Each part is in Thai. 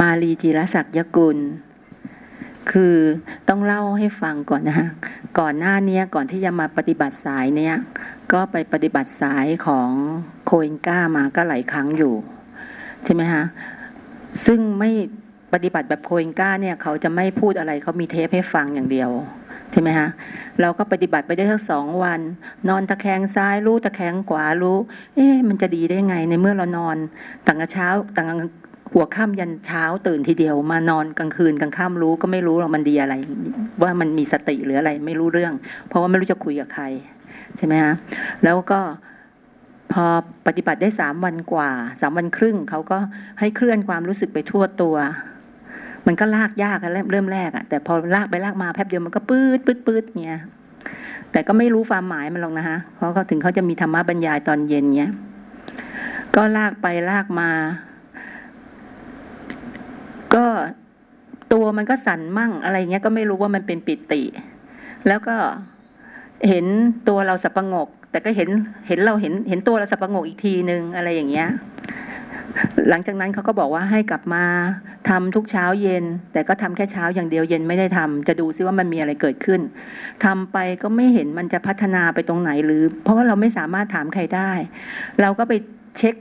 มาลีจิรศักยกุล คือต้องเล่าให้ฟังก่อนนะฮะก่อนหน้านี้ก่อนที่จะมาปฏิบัติสายเนี้ยก็ไปปฏิบัติสายของโคเอนก้ามาก็หลายครั้งอยู่ ใช่ไหมฮะซึ่งไม่ปฏิบัติแบบโคเอนก้าเนี่ยเขาจะไม่พูดอะไรเขามีเทปให้ฟังอย่างเดียวใช่ไหมฮะเราก็ปฏิบัติไปได้ทั้งสองวัน นอนตะแคงซ้ายรู้ตะแคงขวารู้ เอ๊ะมันจะดีได้ไงในเมื่อเรานอนตั้งแต่เช้าตั้ง หัวค่ำยันเช้าตื่นทีเดียว มานอนกลางคืนกลางค่ำรู้ก็ไม่รู้หรอกมันดีอะไร ว่ามันมีสติหรืออะไรไม่รู้เรื่อง เพราะว่าไม่รู้จะคุยกับใคร ใช่ไหมฮะแล้วก็พอปฏิบัติได้สามวันกว่าสามวันครึ่งเขาก็ให้เคลื่อนความรู้สึกไปทั่วตัว มันก็ลากยากเริ่มเริ่มแรกอะแต่พอลากไปลากมาแป๊บเดียวมันก็ปื๊ดปื๊ดปื๊ดเงี้ยแต่ก็ไม่รู้ความหมายมันหรอกนะฮะเพราะเขาถึงเขาจะมีธรรมะบรรยายตอนเย็นเงี้ยก็ลากไปลากมา ก็ตัวมันก็สั่นมั่งอะไรเงี้ยก็ไม่รู้ว่ามันเป็นปิติ แล้วก็เห็นตัวเราสับประงก แต่ก็เห็นเห็นเราเห็นเห็นตัวเราสับประงกอีกทีนึงอะไรอย่างเงี้ย หลังจากนั้นเขาก็บอกว่าให้กลับมาทำทุกเช้าเย็น แต่ก็ทำแค่เช้าอย่างเดียวเย็นไม่ได้ทำจะดูซิว่ามันมีอะไรเกิดขึ้นทำไปก็ไม่เห็นมันจะพัฒนาไปตรงไหนหรือ เพราะว่าเราไม่สามารถถามใครได้ เราก็ไปเช็ค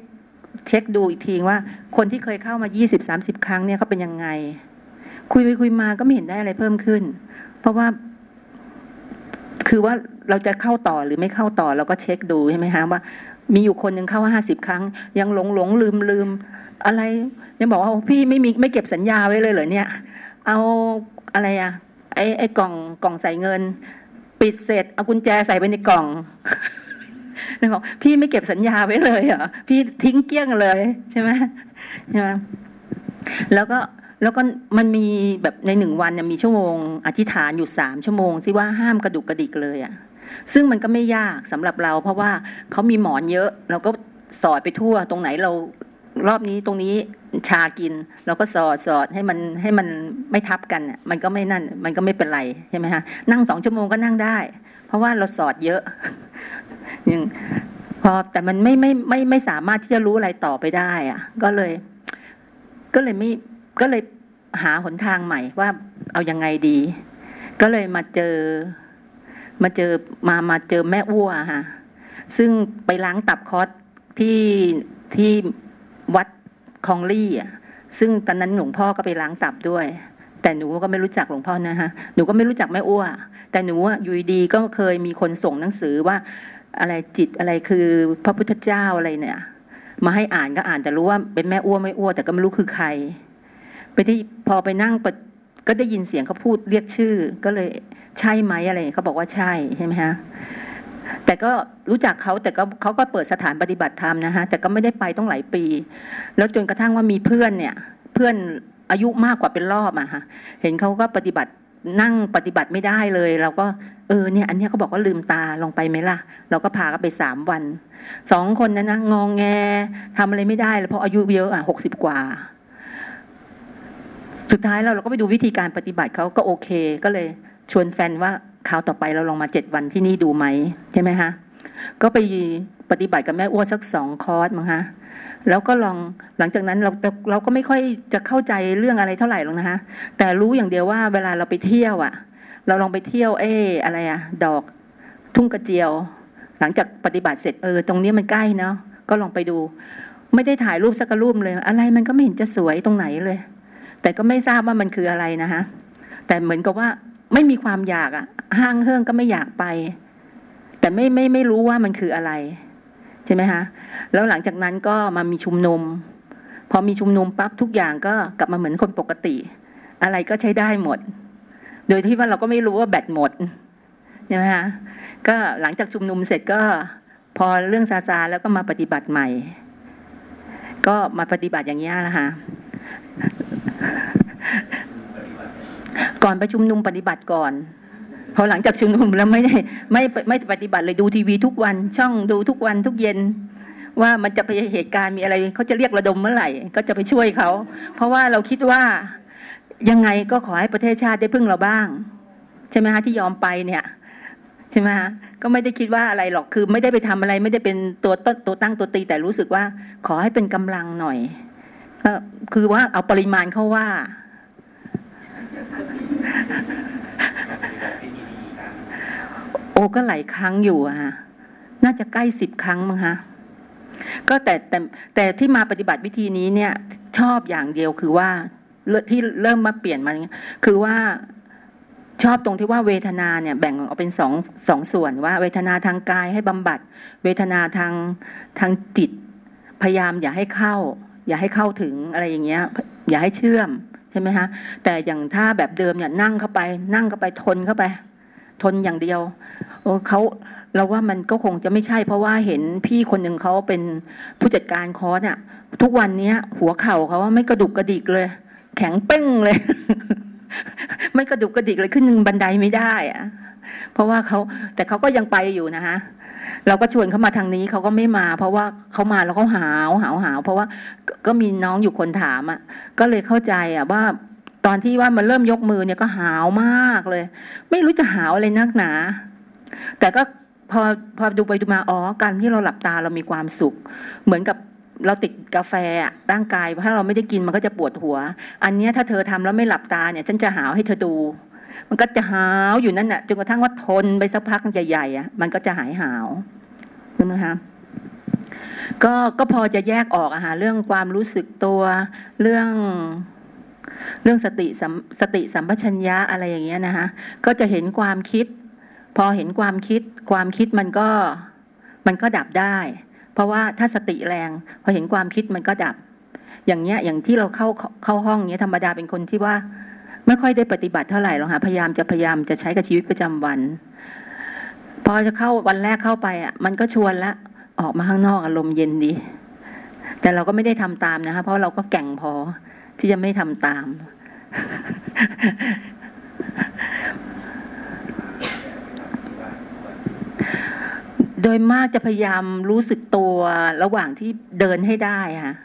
เช็คดูอีกทีว่าคนที่เคยเข้ามายี่สิบสามสิบครั้งเนี่ยเขาเป็นยังไง คุยไปคุยมาก็ไม่เห็นได้อะไรเพิ่มขึ้น เพราะว่า คือว่าเราจะเข้าต่อหรือไม่เข้าต่อเราก็เช็คดูใช่ไหมฮะว่า มีอยู่คนหนึ่งเข้าห้าสิบครั้ง ยังหลงหลงลืมลืมอะไรยังบอกว่าพี่ไม่มีไม่เก็บสัญญาไว้เลยเหรอเนี่ย เอาอะไรอะไอไอกล่องกล่องใส่เงิน ปิดเสร็จเอากุญแจใส่ไปในกล่อง เลยบอกพี่ไม่เก็บสัญญาไว้เลยเหรอพี่ทิ้งเกี้ยงเลยใช่ไหมใช่ไหมแล้วก็แล้วก็มันมีแบบในหนึ่งวันเนี่ยมีชั่วโมง อธิษฐานอยู่สามชั่วโมงที่ว่าห้ามกระดุกกระดิกเลยอะ่ะ ซึ่งมันก็ไม่ยากสำหรับเรา เพราะว่าเขามีหมอนเยอะ เราก็สอดไปทั่วตรงไหนเรารอบนี้ตรงนี้ชากิน เราก็สอดสอดให้มันให้มันไม่ทับกันมันก็ไม่นั่น มันก็ไม่เป็นไรใช่ไหมฮะนั่งสองชั่วโมงก็นั่งได้ เพราะว่าเราสอดเยอะ ยังพอแต่มันไม่ไม่ไม่ไม่สามารถที่จะรู้อะไรต่อไปได้ อะ ก็เลย ก็เลยไม่ก็เลยหาหนทางใหม่ว่าเอายังไงดี ก็เลยมาเจอ มาเจอมามาเจอแม่อ้วค่ะ ซึ่งไปล้างตับคอสที่ที่วัดคองลี่อะ ซึ่งตอนนั้นหลวงพ่อก็ไปล้างตับด้วย แต่หนูก็ไม่รู้จักหลวงพ่อนะฮะ หนูก็ไม่รู้จักแม่อ้วแต่หนูอยู่ดีก็เคยมีคนส่งหนังสือว่า อะไรจิตอะไรคือพระพุทธเจ้าอะไรเนี่ย มาให้อ่านก็อ่านแต่รู้ว่าเป็นแม่อ้วไม่อ้วแต่ก็ไม่รู้คือใคร ไปที่พอไปนั่งก็ได้ยินเสียงเขาพูดเรียกชื่อ ก็เลยใช่ไหมอะไรเขาบอกว่าใช่ใช่ไหมฮะแต่ก็รู้จักเขาแต่ก็เขาก็เปิดสถานปฏิบัติธรรมนะฮะแต่ก็ไม่ได้ไปต้องหลายปี แล้วจนกระทั่งว่ามีเพื่อนเนี่ย เพื่อนอายุมากกว่าเป็นรอบอะค่ะเห็นเขาก็ปฏิบัติ นั่งปฏิบัติไม่ได้เลย เราก็เออเนี่ย อันนี้เขาบอกว่าลืมตาลงไปไหมล่ะ เราก็พากันไปสามวันสองคนนั้นนะงองแงทำอะไรไม่ได้เลยเพราะอายุเยอะอะหกสิบกว่า สุดท้ายเราเราก็ไปดูวิธีการปฏิบัติเขาก็โอเค ก็เลยชวนแฟนว่าคราวต่อไปเราลองมาเจ็ดวันที่นี่ดูไหมใช่ไหมฮะก็ไปปฏิบัติกับแม่อ้วนสักสองคอร์สมั้งฮะ แล้วก็ลองหลังจากนั้นเราเราก็ไม่ค่อยจะเข้าใจเรื่องอะไรเท่าไหร่หรอกนะฮะแต่รู้อย่างเดียวว่าเวลาเราไปเที่ยวอะ เราลองไปเที่ยวเอออะไรอะดอกทุ่งกระเจียว หลังจากปฏิบัติเสร็จเออ ตรงนี้มันใกล้เนาะก็ลองไปดู ไม่ได้ถ่ายรูปสักรูปเลย อะไรมันก็ไม่เห็นจะสวยตรงไหนเลย แต่ก็ไม่ทราบว่ามันคืออะไรนะคะแต่เหมือนกับว่าไม่มีความอยากอะห้างเฮิ่งก็ไม่อยากไป แต่ไม่ไม่ไม่รู้ว่ามันคืออะไร ใช่ไหมคะแล้วหลังจากนั้นก็มามีชุมนุม พอมีชุมนุมปั๊บทุกอย่างก็กลับมาเหมือนคนปกติ อะไรก็ใช้ได้หมด โดยที่ว่าเราก็ไม่รู้ว่าแบตหมดใช่ไหมคะก็หลังจากชุมนุมเสร็จก็พอเรื่องซาซาแล้วก็มาปฏิบัติใหม่ ก็มาปฏิบัติอย่างนี้แหละค่ะก่อนประชุมนุมปฏิบัติก่อน พอหลังจากชุมนุมแล้วไม่ได้ไม่ไม่ปฏิบัติเลยดูทีวีทุกวัน ช่องดูทุกวันทุกเย็น ว่ามันจะไปเหตุการณ์มีอะไรเขาจะเรียกระดมเมื่อไหร่ ก็จะไปช่วยเขาเพราะว่าเราคิดว่ายังไงก็ขอให้ประเทศชาติได้พึ่งเราบ้าง ใช่ไหมฮะที่ยอมไปเนี่ยใช่ไหมฮะก็ไม่ได้คิดว่าอะไรหรอกคือ ไม่ได้ไปทำอะไรไม่ได้เป็นตัวต้นตัวตั้งตัวตีแต่รู้สึกว่า ขอให้เป็นกำลังหน่อยอคือว่าเอาปริมาณเขาว่า อ้ก็หลายครั้งอยู่อะฮะน่าจะใกล้สิบครั้งมั้งฮะก็แต่แต่แต่ที่มาปฏิบัติวิธีนี้เนี่ย ชอบอย่างเดียวคือว่าที่เริ่มมาเปลี่ยนมาอย่างเงี้ยคือว่าชอบตรงที่ว่าเวทนาเนี่ยแบ่งออกเป็นสองสองส่วนว่า เวทนาทางกายให้บำบัด เวทนาทางทางจิต พยายามอย่าให้เข้า อย่าให้เข้าถึงอะไรอย่างเงี้ย อย่าให้เชื่อมใช่ไหมฮะแต่อย่างถ้าแบบเดิมเนี่ยนั่งเข้าไป นั่งเข้าไปทนเข้าไป ทนอย่างเดียว เขาเราว่ามันก็คงจะไม่ใช่ เพราะว่าเห็นพี่คนหนึ่งเขาเป็นผู้จัดการคอร์สอะทุกวันเนี้ย หัวเข่าเขาว่าไม่กระดุกกระดิกเลย แข็งเป้งเลย ไม่กระดุกกระดิกเลยขึ้นบันไดไม่ได้อะเพราะว่าเขาแต่เขาก็ยังไปอยู่นะฮะเราก็ชวนเขามาทางนี้เขาก็ไม่มา เพราะว่าเขามาแล้วเขาหาวหาวหาวเพราะว่าก็ก็มีน้องอยู่คนถามอะ ก็เลยเข้าใจอะว่าตอนที่ว่ามันเริ่มยกมือเนี่ยก็หาวมากเลย ไม่รู้จะหาวอะไรนักหนา แต่ก็พอพอดูไปดูมาอ๋อการที่เราหลับตาเรามีความสุข เหมือนกับเราติดกาแฟร่างกายถ้าเราไม่ได้กินมันก็จะปวดหัว อันนี้ถ้าเธอทำแล้วไม่หลับตาเนี่ย ฉันจะหาวให้เธอดู มันก็จะหาวอยู่นั่นน่ะจนกระทั่งว่าทนไปสักพักใหญ่ๆอะมันก็จะหายหาวใช่ไหมคะก็ก็พอจะแยกออกอะฮะเรื่องความรู้สึกตัวเรื่องเรื่องสติสติสัมปชัญญะอะไรอย่างเงี้ยนะคะก็จะเห็นความคิด พอเห็นความคิด ความคิดมันก็มันก็ดับได้ เพราะว่าถ้าสติแรง พอเห็นความคิดมันก็ดับ อย่างเงี้ยอย่างที่เราเข้าเข้าห้องเนี้ยธรรมดาเป็นคนที่ว่า ไม่ค่อยได้ปฏิบัติเท่าไหร่หรอกค่ะพยายามจะพยายามจะใช้กับชีวิตประจำวัน พอจะเข้าวันแรกเข้าไปอะ มันก็ชวนละออกมาข้างนอกอารมณ์เย็นดี แต่เราก็ไม่ได้ทำตามนะคะเพราะเราก็แก่งพอที่จะไม่ทำตาม โดยมากจะพยายามรู้สึกตัวระหว่างที่เดินให้ได้ค่ะ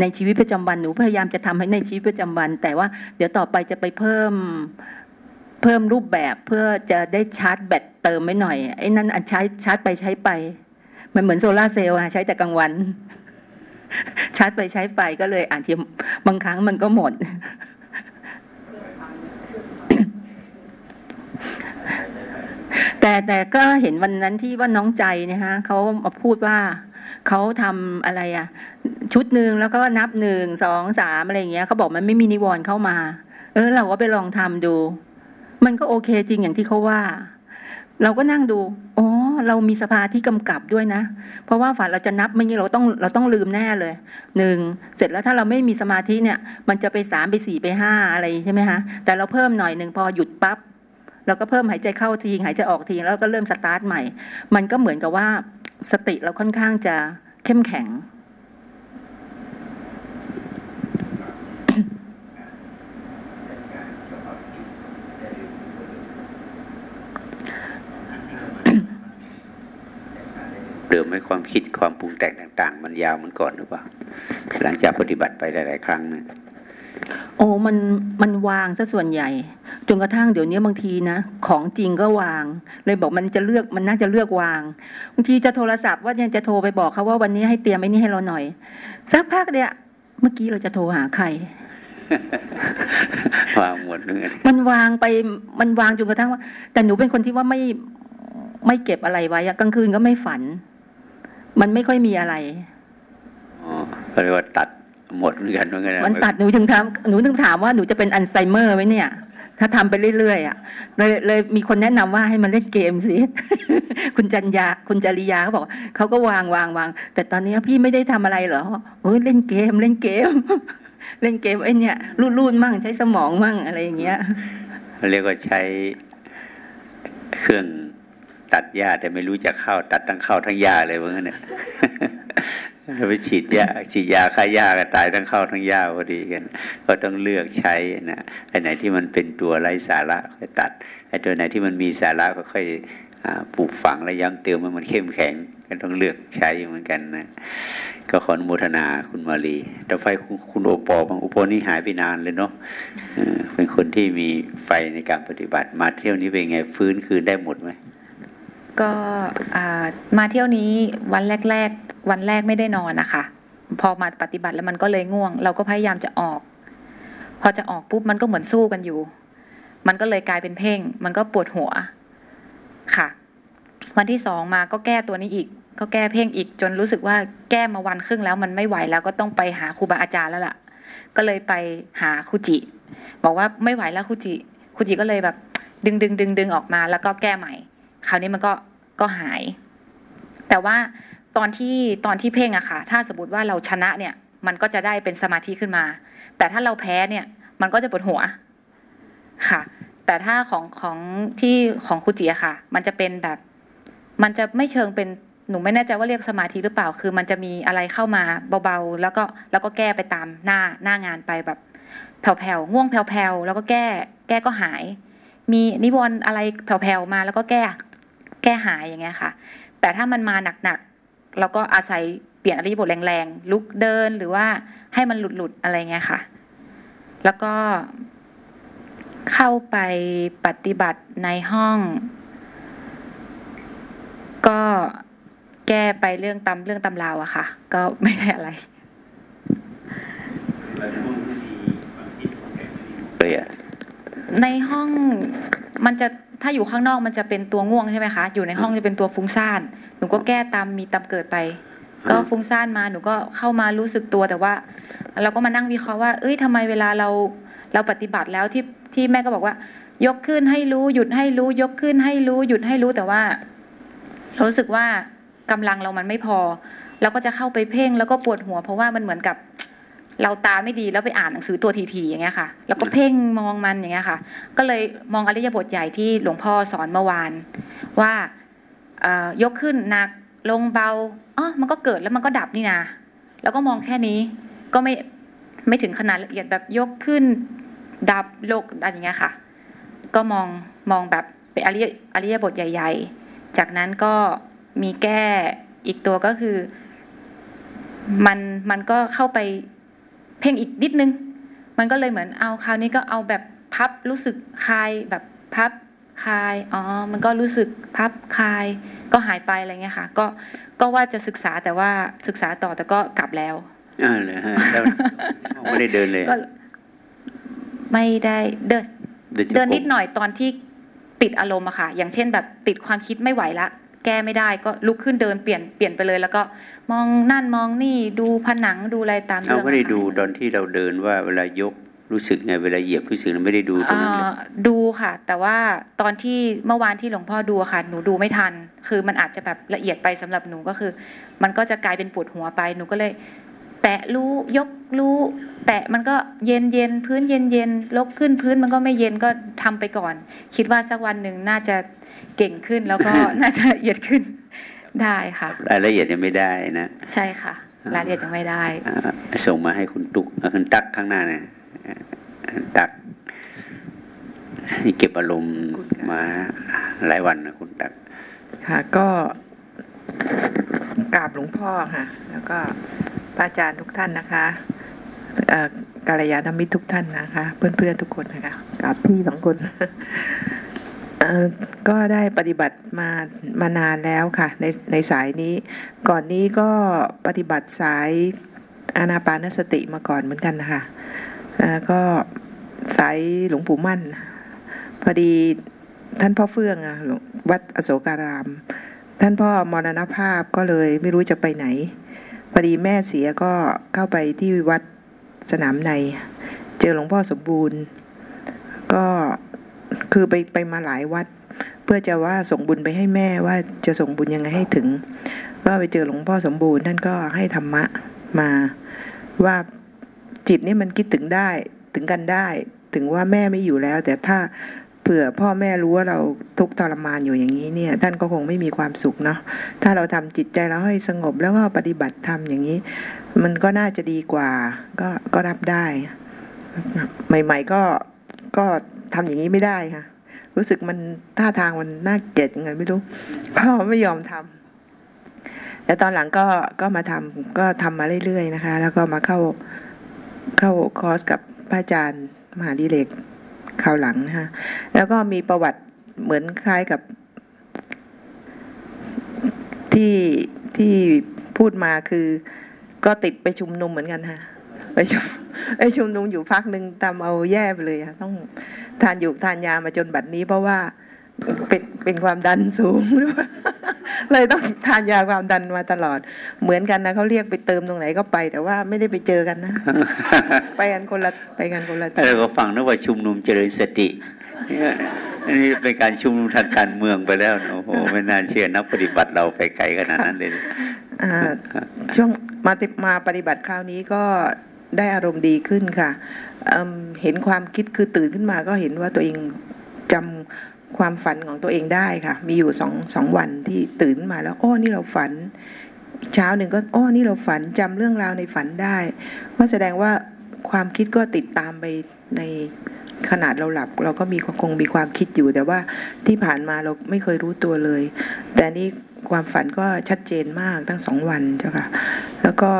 ในชีวิตประจำวันหนูพยายามจะทำให้ในชีวิตประจำวัน แต่ว่าเดี๋ยวต่อไปจะไปเพิ่มเพิ่มรูปแบบเพื่อจะได้ชาร์จแบตเติมไม่หน่อยไอ้นั่นอันใช้ชาร์จไปใช้ไป มันเหมือนโซลาร์เซลล์อะใช้แต่กลางวัน ชาร์จไปใช้ไปก็เลยอ่านทีบางครั้งมันก็หมด แต่แต่ก็เห็นวันนั้นที่ว่าน้องใจเนี่ยฮะเขามาพูดว่าเขาทำอะไรอะชุดหนึ่งแล้วก็นับหนึ่งสองสามอะไรอย่างเงี้ยเขาบอกมันไม่มีนิวรณ์เข้ามา เออ เราก็ไปลองทำดู มันก็โอเคจริงอย่างที่เขาว่า เราก็นั่งดูอ๋อเรามีสภาที่กำกับด้วยนะ เพราะว่าฝันเราจะนับไม่งี้เราต้องเราต้องลืมแน่เลยหนึ่งเสร็จแล้วถ้าเราไม่มีสมาธิเนี่ย มันจะไปสามไปสี่ไปห้าอะไรใช่ไหมคะแต่เราเพิ่มหน่อยหนึ่งพอหยุดปั๊บ เราก็เพิ่มหายใจเข้าทีหายใจออกทีแล้วก็เริ่มสตาร์ทใหม่ มันก็เหมือนกับว่าสติเราค่อนข้างจะเข้มแข็งเดิมให้ความคิดความปรุงแต่งต่าง ๆ มันยาวมันก่อนหรือเปล่า หลังจากปฏิบัติไปหลาย ๆ ครั้งนะ โอ้มันมันวางซะส่วนใหญ่จนกระทั่งเดี๋ยวนี้บางทีนะของจริงก็วาง เลยบอกมันจะเลือกมันน่าจะเลือกวางบางทีจะโทรศัพท์ว่ายังจะโทรไปบอกเขาว่าวันนี้ให้เตรียมไอ้นี่ให้เราหน่อย สักพักเดียวเมื่อกี้เราจะโทรหาใครวางหมดเลยมันวางไปมันวางจนกระทั่งว่า แต่หนูเป็นคนที่ว่าไม่ไม่เก็บอะไรไว้อะกลางคืนก็ไม่ฝัน มันไม่ค่อยมีอะไรอ๋อก็เรียกว่าตัด หมดเหมือนกันเหมือนกันนะมันตัดหนูถึงถามหนูถึงถามว่าหนูจะเป็นอัลไซเมอร์ไหมเนี่ย ถ้าทำไปเรื่อยๆอะเลยเลยมีคนแนะนำว่าให้มันเล่นเกมสิคุณจันยาคุณจริยาเขาบอกเขาก็วางวางวางแต่ตอนนี้พี่ไม่ได้ทำอะไรเหรอเฮ้ยเล่นเกมเล่นเกม เล่นเกมไอ้เนี่ยรูดๆมั่งใช้สมองมั่งอะไรอย่างเงี้ยเขาเรียกว่าใช้เครื่องตัดหญ้าแต่ไม่รู้จะเข้าตัดทั้งเข้าทั้งหญ้าเลยเหมือนกันเนี่ยถ้า ไปฉีดยาฉีดยาฆ่าหญ้าก็ตายทั้งเข้าทั้งหญ้าพอดีกัน ก็ต้องเลือกใช้นะไอ้ไหนที่มันเป็นตัวไร้สาระค่อยตัดไอ้ตัวไหนที่มันมีสาระก็ค่อยปลูกฝังและย้ำเติมให้มันเข้มแข็งก็ต้องเลือกใช้เหมือนกันนะก็ขออนุโมทนาคุณมาลีแต่ไฟคุณคุณโอปอบางโอปอนี่หายไปนานเลยเนาะเป็นคนที่มีไฟในการปฏิบัติมาเที่ยวนี้เป็นไงฟื้นคืนได้หมดไหม ก็มาเที่ยวนี้วันแรก ๆ วันแรกไม่ได้นอนนะคะ พอมาปฏิบัติแล้วมันก็เลยง่วง เราก็พยายามจะออก พอจะออกปุ๊บมันก็เหมือนสู้กันอยู่ มันก็เลยกลายเป็นเพ่ง มันก็ปวดหัวค่ะ วันที่สองมาก็แก้ตัวนี้อีก ก็แก้เพ่งอีกจนรู้สึกว่าแก้มาวันครึ่งแล้วมันไม่ไหวแล้วก็ต้องไปหาครูบาอาจารย์แล้วล่ะ ก็เลยไปหาครูจิ บอกว่าไม่ไหวแล้วครูจิครูจิก็เลยแบบดึงดึงดึงดึงออกมาแล้วก็แก้ใหม่ คราวนี้มันก็ก็หาย แต่ว่าตอนที่ตอนที่เพ่งอะค่ะ ถ้าสมมติว่าเราชนะเนี่ย มันก็จะได้เป็นสมาธิขึ้นมา แต่ถ้าเราแพ้เนี่ย มันก็จะปวดหัวค่ะ แต่ถ้าของของที่ของครูจิอะค่ะ มันจะเป็นแบบ มันจะไม่เชิงเป็นหนูไม่แน่ใจว่าเรียกสมาธิหรือเปล่า คือมันจะมีอะไรเข้ามาเบาๆ แล้วก็แล้วก็แก้ไปตามหน้าหน้างานไปแบบแผ่วๆง่วงแผ่วๆแล้วก็แก้ แก้ก็หาย มีนิวรณ์อะไรแผ่วๆมาแล้วก็แก้ แก้หายอย่างเงี้ยค่ะ แต่ถ้ามันมาหนักๆเราก็อาศัยเปลี่ยนอริยบทแรงๆลุกเดินหรือว่าให้มันหลุดๆอะไรเงี้ยค่ะ แล้วก็เข้าไปปฏิบัติในห้อง ก็แก้ไปเรื่องตำเรื่องตำราวอะค่ะ ก็ไม่ได้อะไรเลยอะในห้องมันจะ ถ้าอยู่ข้างนอกมันจะเป็นตัวง่วงใช่ไหมคะ อยู่ในห้องจะเป็นตัวฟุ้งซ่าน หนูก็แก้ตามมีตามเกิดไป ก็ฟุ้งซ่านมา หนูก็เข้ามารู้สึกตัวแต่ว่า เราก็มานั่งวิเคราะห์ว่า เอ้ยทำไมเวลาเราเราปฏิบัติแล้วที่ที่แม่ก็บอกว่า ยกขึ้นให้รู้หยุดให้รู้ ยกขึ้นให้รู้หยุดให้รู้แต่ว่าเรารู้สึกว่ากำลังเรามันไม่พอ เราก็จะเข้าไปเพ่งแล้วก็ปวดหัว เพราะว่ามันเหมือนกับ เราตาไม่ดีแล้วไปอ่านหนังสือตัวทีๆอย่างเงี้ยค่ะ แล้วก็เพ่งมองมันอย่างเงี้ยค่ะ ก็เลยมองอริยบทใหญ่ที่หลวงพ่อสอนเมื่อวาน ว่ายกขึ้นหนักลงเบาอ๋อมันก็เกิดแล้วมันก็ดับนี่นา แล้วก็มองแค่นี้ก็ไม่ไม่ถึงขนาดละเอียดแบบยกขึ้น ดับโลกอะไรอย่างเงี้ยค่ะ ก็มองมองแบบเป็นอริยอริยบทใหญ่ ๆ จากนั้นก็มีแก้อีกตัวก็คือ มันมันก็เข้าไป เพ่งอีกนิดนึง มันก็เลยเหมือนเอาคราวนี้ก็เอาแบบพับรู้สึกคลายแบบพับคลายอ๋อมันก็รู้สึกพับคลายก็หายไปอะไรเงี้ยค่ะ ก็ก็ว่าจะศึกษาแต่ว่าศึกษาต่อแต่ก็กลับแล้วอ่าเลยฮะแล้วไม่ได้เดินเลยก็ไม่ได้เดินจงกรมเดินนิดหน่อยตอนที่ติดอารมณ์อะค่ะ อย่างเช่นแบบติดความคิดไม่ไหวละ แก้ไม่ได้ก็ลุกขึ้นเดินเปลี่ยนเปลี่ยนไปเลย แล้วก็ มองนั่นมองนี่ดูผนังดูอะไรตามเอาเรื่องไม่ได้อะค่ะดูตอนที่เราเดินว่าเวลายกรู้สึกไงเวลาเหยียบรู้สึกไม่ได้ดูตรงนั้นเลยอ่าดูค่ะ แต่ว่าตอนที่เมื่อวานที่หลวงพ่อดูอะค่ะ หนูดูไม่ทัน คือมันอาจจะแบบละเอียดไปสำหรับหนูก็คือ มันก็จะกลายเป็นปวดหัวไปหนูก็เลย แตะรู้ยกรู้ แตะมันก็เย็นเย็นพื้นเย็นเย็นลกขึ้นพื้นมันก็ไม่เย็นก็ทำไปก่อน คิดว่าสักวันหนึ่งน่าจะเก่งขึ้นแล้วก็น่าจะละเอียดขึ้น ได้ค่ะ รายละเอียดยังไม่ได้นะ ใช่ค่ะ รายละเอียดยังไม่ได้อ่าส่งมาให้คุณตุกเอ่อคุณตักข้างหน้าเนี่ยอ่าตักให้เก็บอารมณ์มาหลายวันนะคุณตัก ค่ะ ก็กราบหลวงพ่อค่ะ แล้วก็พระอาจารย์ทุกท่านนะคะเอ่อกาลยานมิตรทุกท่านนะคะ เพื่อนๆทุกคนนะคะกราบพี่สองคนเอ่อ ก็ได้ปฏิบัติมามานานแล้วค่ะ ในในสายนี้ ก่อนนี้ก็ปฏิบัติสายอานาปานสติมาก่อนเหมือนกันนะคะก็สายหลวงปู่มั่น พอดีท่านพ่อเฟื่องอะหลวงวัดอโศการาม ท่านพ่อมรณภาพก็เลยไม่รู้จะไปไหน พอดีแม่เสียก็เข้าไปที่วัดสนามใน เจอหลวงพ่อสมบูรณ์ ก็ คือไปไปมาหลายวัด เพื่อจะว่าส่งบุญไปให้แม่ว่าจะส่งบุญยังไงให้ถึง ก็ไปเจอหลวงพ่อสมบูรณ์ท่านก็ให้ธรรมะมาว่าจิตนี่มันคิดถึงได้ถึงกันได้ ถึงว่าแม่ไม่อยู่แล้ว แต่ถ้าเผื่อพ่อแม่รู้ว่าเราทุกข์ทรมานอยู่อย่างนี้เนี่ยท่านก็คงไม่มีความสุขเนาะถ้าเราทำจิตใจเราให้สงบแล้วก็ปฏิบัติธรรมอย่างนี้ มันก็น่าจะดีกว่า ก็ก็รับได้ ใหม่ ๆ ก็ก็ ทำอย่างนี้ไม่ได้ค่ะ รู้สึกมันท่าทางมันน่าเกลียดยังไงไม่รู้ก็ไม่ยอมทำแต่ตอนหลังก็ก็มาทำก็ทำมาเรื่อยๆนะคะ แล้วก็มาเข้าเข้าคอร์สกับพระอาจารย์มหาดิเรกคราวหลังนะคะแล้วก็มีประวัติเหมือนคล้ายกับที่ที่พูดมาคือก็ติดไปชุมนุมเหมือนกันฮะ ไปชุมไปชุมนุมอยู่พักหนึ่งตามเอาแย่ไปเลยอะต้องทานอยู่ทานยามาจนบัดนี้ เพราะว่าเป็นเป็นความดันสูงด้วยเลยต้องทานยาความดันมาตลอด เหมือนกันนะเขาเรียกไปเติมตรงไหนก็ไป แต่ว่าไม่ได้ไปเจอกันนะ ไปกันคนละไปกันคนละที่เราก็ฟังนึกว่าชุมนุมเจริญสติเนี่ยอันนี้เป็นการชุมนุมทางการเมืองไปแล้วนะโอ้โหไม่น่าเชื่อนักปฏิบัติเราไปไกลขนาดนั้นเลยอ่าช่วงมาติมาปฏิบัติคราวนี้ก็ ได้อารมณ์ดีขึ้นค่ะเเห็นความคิดคือตื่นขึ้นมาก็เห็นว่าตัวเองจำความฝันของตัวเองได้ค่ะ มีอยู่สองสองวันที่ตื่นมาแล้วอ้อนี่เราฝัน เช้าหนึ่งก็อ้อนี่เราฝันจำเรื่องราวในฝันได้ ก็แสดงว่าความคิดก็ติดตามไปในขนาดเราหลับ เราก็มีคงมีความคิดอยู่แต่ว่าที่ผ่านมาเราไม่เคยรู้ตัวเลย แต่นี่ความฝันก็ชัดเจนมากทั้งสองวันเจ้าค่ะ แล้วก็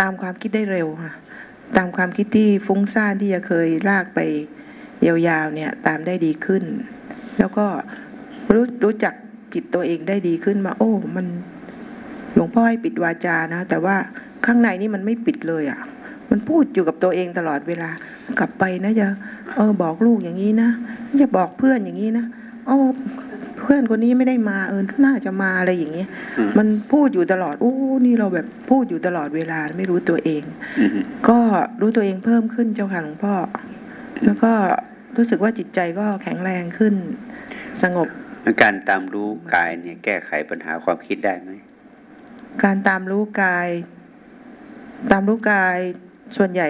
ตามความคิดได้เร็วค่ะ ตามความคิดที่ฟุ้งซ่านที่จะเคยลากไปยาวๆเนี่ยตามได้ดีขึ้น แล้วก็รู้รู้จักจิตตัวเองได้ดีขึ้นมา โอ้มันหลวงพ่อให้ปิดวาจานะ แต่ว่าข้างในนี่มันไม่ปิดเลยอะ่ะ มันพูดอยู่กับตัวเองตลอดเวลากลับไปนะจะเออบอกลูกอย่างนี้นะอย่าบอกเพื่อนอย่างนี้นะโอ้ เพื่อนคนนี้ไม่ได้มาเออน่าจะมาอะไรอย่างเงี้ยอืมมันพูดอยู่ตลอดโอ้นี่เราแบบพูดอยู่ตลอดเวลาไม่รู้ตัวเองอืมก็รู้ตัวเองเพิ่มขึ้นเจ้าค่ะหลวงพ่อ แล้วก็รู้สึกว่าจิตใจก็แข็งแรงขึ้น สงบ การตามรู้กายเนี่ยแก้ไขปัญหาความคิดได้ไหมการตามรู้กาย ตามรู้กายส่วนใหญ่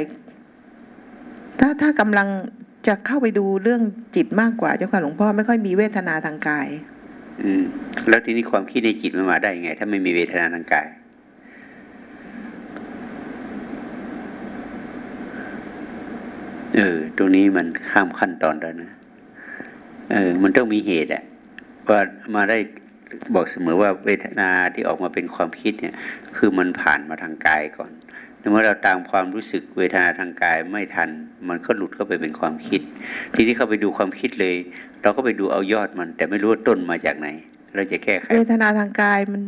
ถ้าถ้ากำลัง จะเข้าไปดูเรื่องจิตมากกว่าเจ้าค่ะหลวงพ่อไม่ค่อยมีเวทนาทางกาย อืม แล้วทีนี้ความคิดในจิตมันมาได้ยังไง ถ้าไม่มีเวทนาทางกาย เออ ตรงนี้มันข้ามขั้นตอนแล้วนะ เออ มันต้องมีเหตุอะว่ามาได้บอกเสมอว่าเวทนาที่ออกมาเป็นความคิดเนี่ย คือมันผ่านมาทางกายก่อน เมื่อเราตามความรู้สึกเวทนาทางกายไม่ทัน มันก็หลุดเข้าไปเป็นความคิด ทีนี้เข้าไปดูความคิดเลย เราก็ไปดูเอายอดมัน แต่ไม่รู้ว่าต้นมาจากไหน เราจะแก้ไขเวทนาทางกายมัน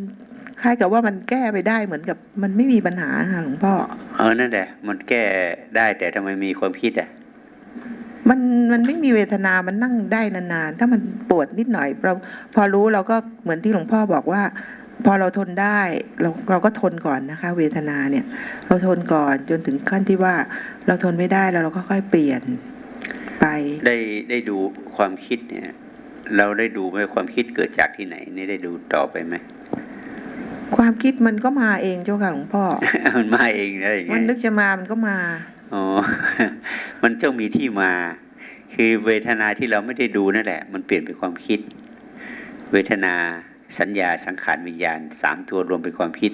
คล้ายกับว่ามันแก้ไปได้เหมือนกับมันไม่มีปัญหาค่ะหลวงพ่อเออนั่นแหละมันแก้ได้แต่ทำไมมีความคิดอะมันมันไม่มีเวทนา มันนั่งได้นานๆ ถ้ามันปวดนิดหน่อยเราพอรู้เราก็เหมือนที่หลวงพ่อบอกว่า พอเราทนได้เราเราก็ทนก่อนนะคะ เวทนาเนี่ย เราทนก่อนจนถึงขั้นที่ว่าเราทนไม่ได้แล้วเราก็ค่อยเปลี่ยนไปได้ได้ดูความคิดเนี่ย เราได้ดูไหมความคิดเกิดจากที่ไหน นี่ได้ดูต่อไปไหมความคิดมันก็มาเองเจ้าค่ะหลวงพ่อ มันมาเองได้ยังไงมันนึกจะมามันก็มาอ๋อมันต้องมีที่มา คือเวทนาที่เราไม่ได้ดูนั่นแหละ มันเปลี่ยนเป็นความคิด เวทนา สัญญาสังขารวิญญาณสามตัวรวมเป็นความคิด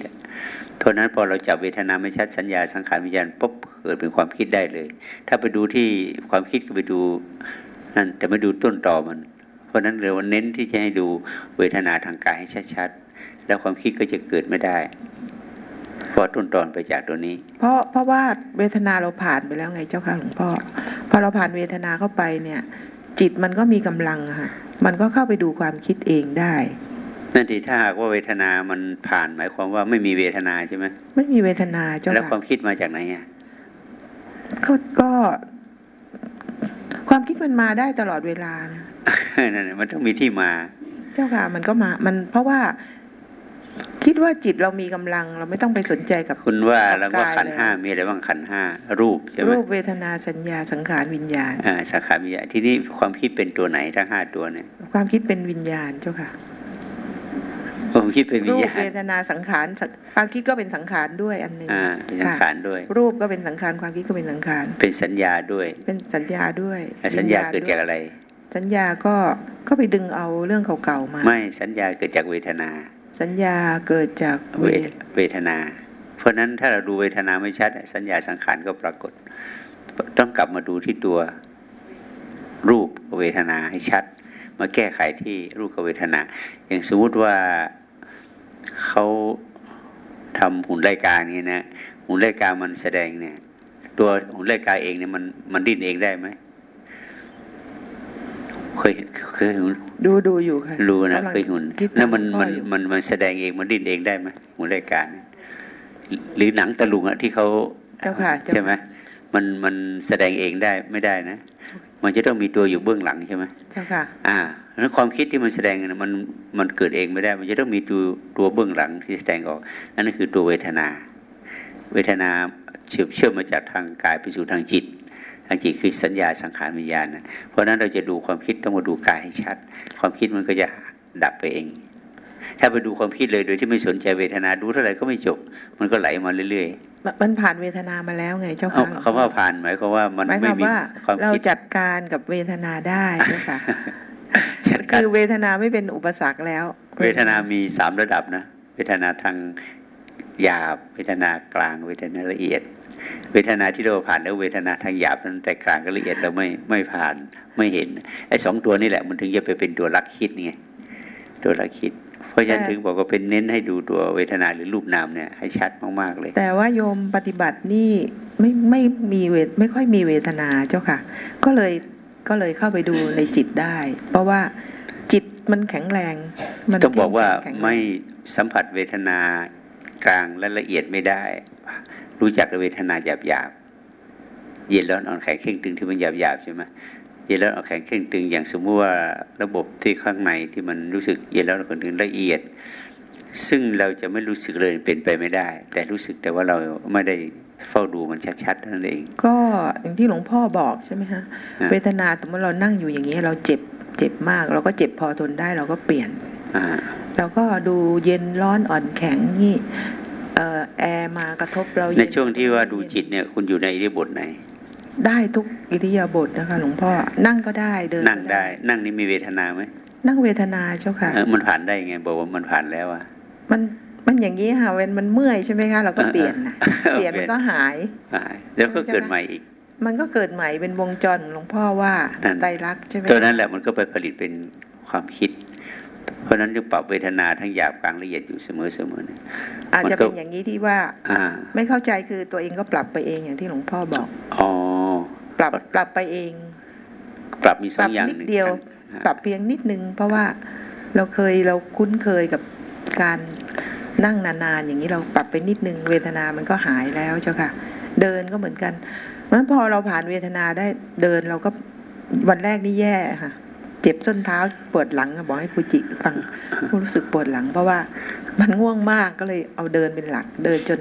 เท่านั้นพอเราจับเวทนาไม่ชัดสัญญาสังขารวิญญาณปุ๊บเกิดเป็นความคิดได้เลย ถ้าไปดูที่ความคิดก็ไปดูนั่นแต่ไม่ดูต้นต่อมัน เพราะนั้นเราเน้นที่จะให้ดูเวทนาทางกายให้ชัดๆแล้วความคิดก็จะเกิดไม่ได้เพราะต้นตอนไปจากตัวนี้ เพราะเพราะว่าเวทนาเราผ่านไปแล้วไงเจ้าค่ะหลวงพ่อพอเราผ่านเวทนาเข้าไปเนี่ย จิตมันก็มีกำลังค่ะ มันก็เข้าไปดูความคิดเองได้ นั่นทีถ้าหากว่าเวทนามันผ่านหมายความว่าไม่มีเวทนาใช่ไหมไม่มีเวทนาเจ้าแล้วคค่ะวามคิดมาจากไหนอะก็ก็ ความคิดมันมาได้ตลอดเวลานะนั่นน่ะมันต้องมีที่มา เจ้าค่ะมันก็มา มันเพราะว่า คิดว่าจิตเรามีกำลัง เราไม่ต้องไปสนใจกับคุณว่าแล้วว่ากับกายขันธ์ห้าเลยมีอะไรบ้างขันธ์ห้ารูปใช่ไหมรูปเวทนาสัญญาสังขารวิญญาณอ่าสังขารวิญญาณที่นี่ความคิดเป็นตัวไหนทั้งห้าตัวเนี่ย ความคิดเป็นวิญญาณเจ้าค่ะ ความคิดเป็นวิรูญปญาณเวทนาสังขารสังความคิดก็เป็นสังขารด้วยอันหนึ่งอ่าเป็นสังค่ะขารด้วย รูปก็เป็นสังขารความคิดก็เป็นสังขาร เป็นสัญญาด้วย เป็นสัญญาด้วยและสัญญาวิญเกิดจากวยอะไร สัญญาก็ก็ไปดึงเอาเรื่องเก่าๆมา ไม่สัญญาเกิดจากเวทนา สัญญาเกิดจากเวเวทเวทนา เพราะฉะนั้นถ้าเราดูเวทนาไม่ชัด สัญญาสังขารก็ปรากฏ ต้องกลับมาดูที่ตัวรูปเวทนาให้ชัด มาแก้ไขที่รูปกับเวทนา อย่างสมมุติว่า เขาทำหุ่นไล่กานี่นะหุ่นไล่กามันแสดงเนี่ย ตัวหุ่นไล่กาเองเนี่ยมันมันดิ้นเองได้ไหมเคยเคยเห็นดูดูอยู่ค่ะรู้นะกำลังเคยหุ่นคิดแล้วมันตามันพ่ออยู่มันมันแสดงเองมันดิ้นเองได้ไหมหุ่นรายการเนี่ยหรือหนังตะลุงอะที่เขาเจ้าค่ะเจ้าใช่ไหมมันมันแสดงเองได้ไม่ได้นะ มันจะต้องมีตัวอยู่เบื้องหลังใช่ไหมเจ้าค่ะ อ่า แล้วความคิดที่มันแสดงน่ะมันมันเกิดเองไม่ได้ มันจะต้องมีตัวตัวเบื้องหลังที่แสดงออกนั่นก็คือตัวเวทนา เวทนาเชื่อมเชื่อมมาจากทางกายไปสู่ทางจิตทางจิตคือสัญญาสังขารวิญญาณนะเพราะฉะนั้นเราจะดูความคิดต้องมาดูกายให้ชัด ความคิดมันก็จะดับไปเอง ถ้าไปดูความคิดเลยโดยที่ไม่สนใจเวทนาดูเท่าไหร่ก็ไม่จบ มันก็ไหลมาเรื่อยมันมันผ่านเวทนามาแล้วไงเจ้าๆเอาค่ะคำว่าผ่านหมายความว่ามันหมายคไม่วามมีว่าความเราคิดจัดการกับเวทนาได้เจ้าค่ะจัดการ คือเวทนาไม่เป็นอุปสรรคแล้ว เวทนามีสามระดับนะ เวทนาทางหยาบ เวทนากลาง เวทนาละเอียด เวทนาที่เราผ่านแล้วเวทนาทางหยาบนั้นแต่กลางกับละเอียดเราไม่ไม่ผ่านไม่เห็นไอ้สองตัวนี่แหละมันถึงจะไปเป็นตัวลักคิดไงตัวลักคิดเพราะฉะนั้นถึงบอกว่าเป็นเน้นให้ดูตัวเวทนาหรือรูปนามเนี่ยให้ชัดมากๆเลย แต่ว่าโยมปฏิบัตินี่ไม่ไม่มีเวทไม่ค่อยมีเวทนาเจ้าค่ะ ก็เลย ก็เลยเข้าไปดูในจิตได้ เพราะว่าจิตมันแข็งแรง มันต้องบอกว่าไม่สัมผัสเวทนากลางและละเอียดไม่ได้ รู้จักเวทนาหยาบหยาบเย็นร้อนอ่อนแข็งเคร่งตึงที่มันหยาบหยาบใช่ไหมเย็นร้อนอ่อนแข็งเคร่งตึงอย่างสมมติว่าระบบที่ข้างในที่มันรู้สึกเย็นร้อนอ่อนแข็งตึงละเอียด ซึ่งเราจะไม่รู้สึกเลยเป็นไปไม่ได้ แต่รู้สึกแต่ว่าเราไม่ได้ เฝ้าดูมันชัดๆเท่านั้นเอง ก็อย่างที่หลวงพ่อบอกใช่ไหมฮะฮะเวทนาสมมติเรานั่งอยู่อย่างนี้เราเจ็บเจ็บมาก เราก็เจ็บพอทนได้เราก็เปลี่ยนอ่าเราก็ดูเย็นร้อนอ่อนแข็งนี่เอ่อแอร์มากระทบเราในเย็ช่วงที่ว่าดูจิตเนี่ยคุณอยู่ในอิริยาบถไหน ได้ทุกอิริยาบถนะคะหลวงพ่อนั่งก็ได้เดินก็นั่งได้ นั่งนี่มีเวทนาไหมนั่งเวทนาเจ้าค่ะเออมันผ่านได้ไงบอกว่ามันผ่านแล้วอะมัน มันอย่างนี้ค่ะเว้นมันเมื่อยใช่ไหมคะเราก็เปลี่ยนนะเออเปลี่ยนเปลี่มัยนนก็หายหายแล้วก็เกิดใหม่อีก มันก็เกิดใหม่เป็นวงจรของหลวงพ่อว่านั่นไตรลักษณ์ใช่ไหมตัวนั้นแหละมันก็ไปผลิตเป็นความคิด เพราะฉะนั้นจึงปรับเวทนาทั้งหยาบกลางละเอียดอยู่เสมอเสมอเนี่ยอาจมันจะก็เป็นอย่างนี้ที่ว่าอ่าไม่เข้าใจคือตัวเองก็ปรับไปเองอย่างที่หลวงพ่อบอกอ๋อปรับปรับไปเอง ปรับมีสปอรังอย่างนิดหนึ่งเดียวอ่าปรับเพียงนิดนึงเพราะว่าเราเคยเราคุ้นเคยกับการ นั่งนานๆอย่างนี้เราปรับไปนิดนึงเวทนามันก็หายแล้วเจ้าค่ะ เดินก็เหมือนกันเพราะฉะนั้นพอเราผ่านเวทนาได้เดินเราก็วันแรกนี่แย่ค่ะ เจ็บส้นเท้าปวดหลังอะบอกให้ฟูจิฟังรู้สึกปวดหลัง เพราะว่ามันง่วงมากก็เลยเอาเดินเป็นหลัก เดินจน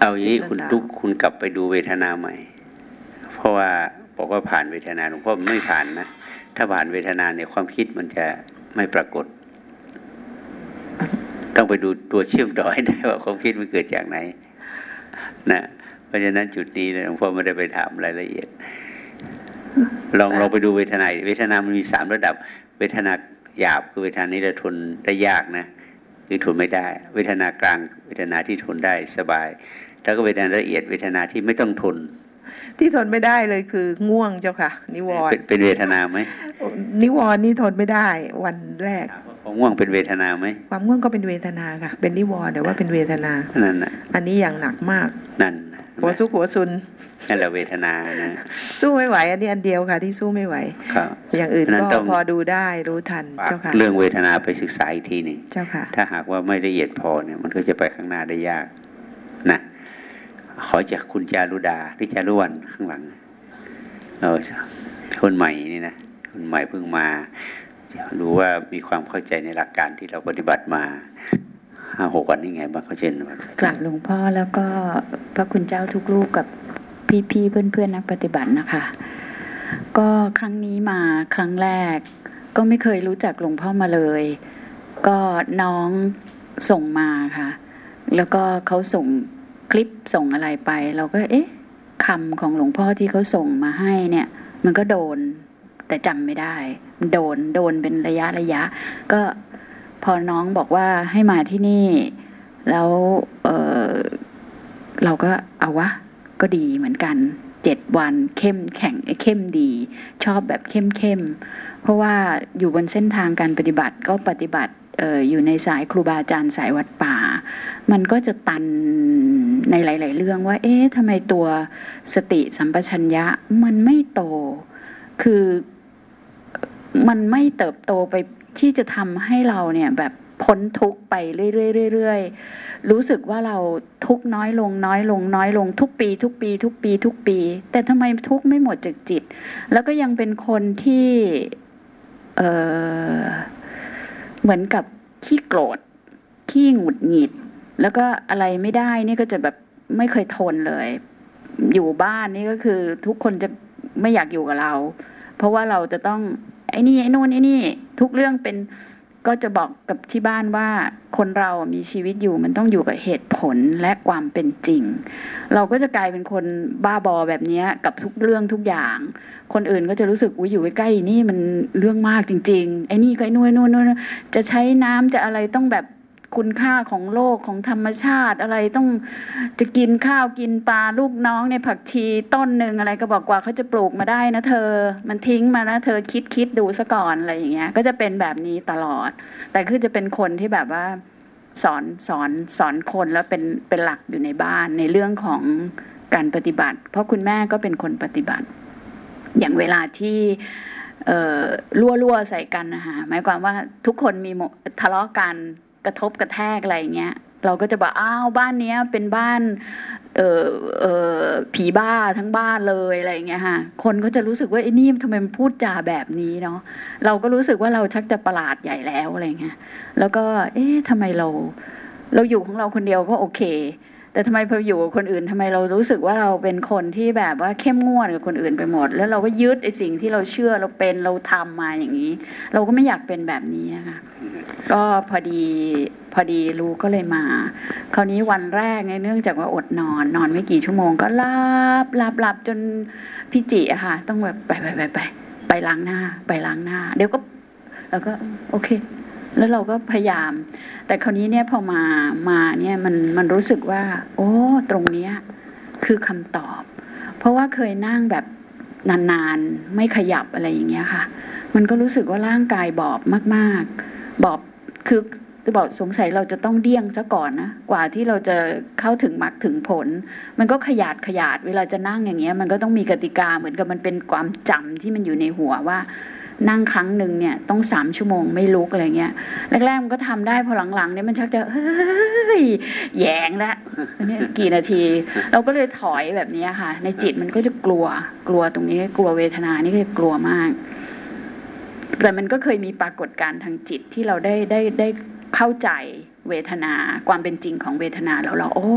เอาอย่างนี้เจ็บคุณส้นเท้าทุกคุณกลับไปดูเวทนาใหม่ เพราะว่าบอกว่าผ่านเวทนาหลวงพ่อมันไม่ผ่านนะถ้าผ่านเวทนาเนี่ยความคิดมันจะไม่ปรากฏ ต้องไปดูตัวเชื่อมต่อให้ได้ว่าความคิดมันเกิดจากไหน นะเพราะฉะนั้นจุดนี้เนี่ยหลวงพ่อไม่ได้ไปถามรายละเอียด ลองลองไปดูเวทนาดิเวทนามันมีสามระดับ เวทนาหยาบคือเวทนานี้เราทนได้ยากนะคือทนไม่ได้ เวทนากลางเวทนาที่ทนได้สบาย แล้วก็เวทนาละเอียดเวทนาที่ไม่ต้องทน ที่ทนไม่ได้เลยคือง่วงเจ้าค่ะ นิวรเป็นณ์เป็นเวทนาไหมนิวรณ์นี่ทนไม่ได้วันแรก ของง่วงเป็นเวทนาไหมความง่วงก็เป็นเวทนาค่ะ เป็นนิวรณ์แต่ว่าเป็นเวทนานั่นน่ะอันนี้อย่างหนักมากนั่นหัวซุกหัวซุนนั่นแหละเวทนานะสู้ไม่ไหว อันนี้อันเดียวค่ะที่สู้ไม่ไหวครับอย่างอื่นนั้นก็ต้องพอดูได้รู้ทันฝากเจ้าค่ะเรื่องเวทนาไปศึกษาอีกทีหนึ่งเจ้าค่ะ ถ้าหากว่าไม่ละเอียดพอเนี่ยมันก็จะไปข้างหน้าได้ยากนะขอจากคุณจารุดาหรือจารุวันข้างหลังเราคนใหม่นี่นะคนใหม่เพิ่งมา รู้ว่ามีความเข้าใจในหลักการที่เราปฏิบัติมาห้าหกวันนี่ไงบ้างเขาเช่นกราบหลวงพ่อแล้วก็พระคุณเจ้าทุกลูกกับพี่ๆเพื่อนๆนักปฏิบัตินะคะ ก็ครั้งนี้มาครั้งแรก ก็ไม่เคยรู้จักหลวงพ่อมาเลย ก็น้องส่งมาค่ะ แล้วก็เขาส่งคลิปส่งอะไรไป เราก็เอ๊ะคำของหลวงพ่อที่เขาส่งมาให้เนี่ย มันก็โดน แต่จำไม่ได้ โดนโดนเป็นระยะระยะ ก็พอน้องบอกว่าให้มาที่นี่ แล้วเออเราก็เอาวะ ก็ดีเหมือนกันเจ็ดวันเข้มแข็งเข้มดี ชอบแบบเข้มเข้มเพราะว่าอยู่บนเส้นทางการปฏิบัติก็ปฏิบัติอออยู่ในสายครูบาอาจารย์สายวัดป่า มันก็จะตันในหลาย ๆ เรื่องว่า เอ๊ะทำไมตัวสติสัมปชัญญะมันไม่โต คือ มันไม่เติบโตไปที่จะทำให้เราเนี่ยแบบพ้นทุกไปเรื่อยๆๆๆรู้สึกว่าเราทุกน้อยลงน้อยลงน้อยลงทุกปี ทุกปี ทุกปี ทุกปี แต่ทำไมทุกไม่หมดจากจิต แล้วก็ยังเป็นคนที่เออเหมือนกับขี้โกรธขี้หงุดหงิด แล้วก็อะไรไม่ได้นี่ก็จะแบบไม่เคยทนเลย อยู่บ้านนี่ก็คือทุกคนจะไม่อยากอยู่กับเรา เพราะว่าเราจะต้อง ไอ้นี่ไอ้นู่นไอ้นี่ทุกเรื่องเป็นก็จะบอกกับที่บ้านว่าคนเรามีชีวิตอยู่มันต้องอยู่กับเหตุผลและความเป็นจริง เราก็จะกลายเป็นคนบ้าบอแบบนี้กับทุกเรื่องทุกอย่าง คนอื่นก็จะรู้สึกอุ้ยอยู่ใกล้ๆนี่มันเรื่องมากจริง ๆ ไอ้นี่ก็ไอ้นู่นไอ้นู่นนู่นจะใช้น้ำจะอะไรต้องแบบ คุณค่าของโลกของธรรมชาติอะไรต้องจะกินข้าวกินปลาลูกน้องในผักชีต้นหนึ่งอะไรก็บอกว่าเขาจะปลูกมาได้นะเธอ มันทิ้งมานะเธอคิดคิดดูซะก่อนอะไรอย่างเงี้ย ก็จะเป็นแบบนี้ตลอด แต่คือจะเป็นคนที่แบบว่าสอนสอนสอนคนแล้วเป็นเป็นหลักอยู่ในบ้านในเรื่องของการปฏิบัติ เพราะคุณแม่ก็เป็นคนปฏิบัติ อย่างเวลาที่รั่วรั่วๆใส่กันนะคะหมายความว่าทุกคนมีทะเลาะกัน ระทบกระแทกอะไรเงี้ยเราก็จะบอกอ้าวบ้านเนี้ยเป็นบ้านเออเออผีบ้าทั้งบ้านเลยอะไรอย่างเงี้ยค่ะคนก็จะรู้สึกว่าไอ้นี่ทำไมมันพูดจาแบบนี้เนาะเราก็รู้สึกว่าเราชักจะประหลาดใหญ่แล้วอะไรเงี้ยแล้วก็เอ๊ะทำไมเรา เราอยู่ของเราคนเดียวก็โอเค แต่ทำไมพออยู่กับคนอื่นทำไมเรารู้สึกว่าเราเป็นคนที่แบบว่าเข้มงวดกับคนอื่นไปหมด แล้วเราก็ยึดไอ้สิ่งที่เราเชื่อเราเป็นเราทำมาอย่างนี้ เราก็ไม่อยากเป็นแบบนี้อะค่ะก็พอดีพอดีรู้ก็เลยมา คราวนี้วันแรกเนี่ยเนื่องจากว่าอดนอน นอนไม่กี่ชั่วโมงก็หลับหลับหลับจนพี่จิอะค่ะ ต้องแบบไปไปไปไปไปล้างหน้า ไปล้างหน้า เดี๋ยวก็ แล้วก็โอเค แล้วเราก็พยายาม แต่คราวนี้เนี่ยพอมามาเนี่ยมันมันรู้สึกว่า โอ้ตรงเนี้ยคือคำตอบ เพราะว่าเคยนั่งแบบนานๆ ไม่ขยับอะไรอย่างเงี้ยค่ะ มันก็รู้สึกว่าร่างกายบอบมากๆ บอบคือจะบอกสงสัยเราจะต้องเดี้ยงซะก่อนนะกว่าที่เราจะเข้าถึงมรรคถึงผล มันก็ขยาดขยาดเวลาจะนั่งอย่างเงี้ย มันก็ต้องมีกติกาเหมือนกับมันเป็นความจำที่มันอยู่ในหัวว่า นั่งครั้งหนึ่งเนี่ยต้องสามชั่วโมงไม่ลุกอะไรเงี้ยแรกๆมันก็ทำได้พอหลังๆเนี่ยมันชักจะเฮ้ยแยงแล้วนนี้กี่นาที เราก็เลยถอยแบบนี้ค่ะ ในจิตมันก็จะกลัวกลัวตรงนี้กลัวเวทนานี่ก็กลัวมาก แต่มันก็เคยมีปรากฏการณ์ทางจิตที่เราได้ได้ได้เข้าใจเวทนาความเป็นจริงของเวทนาแล้วเราโอ้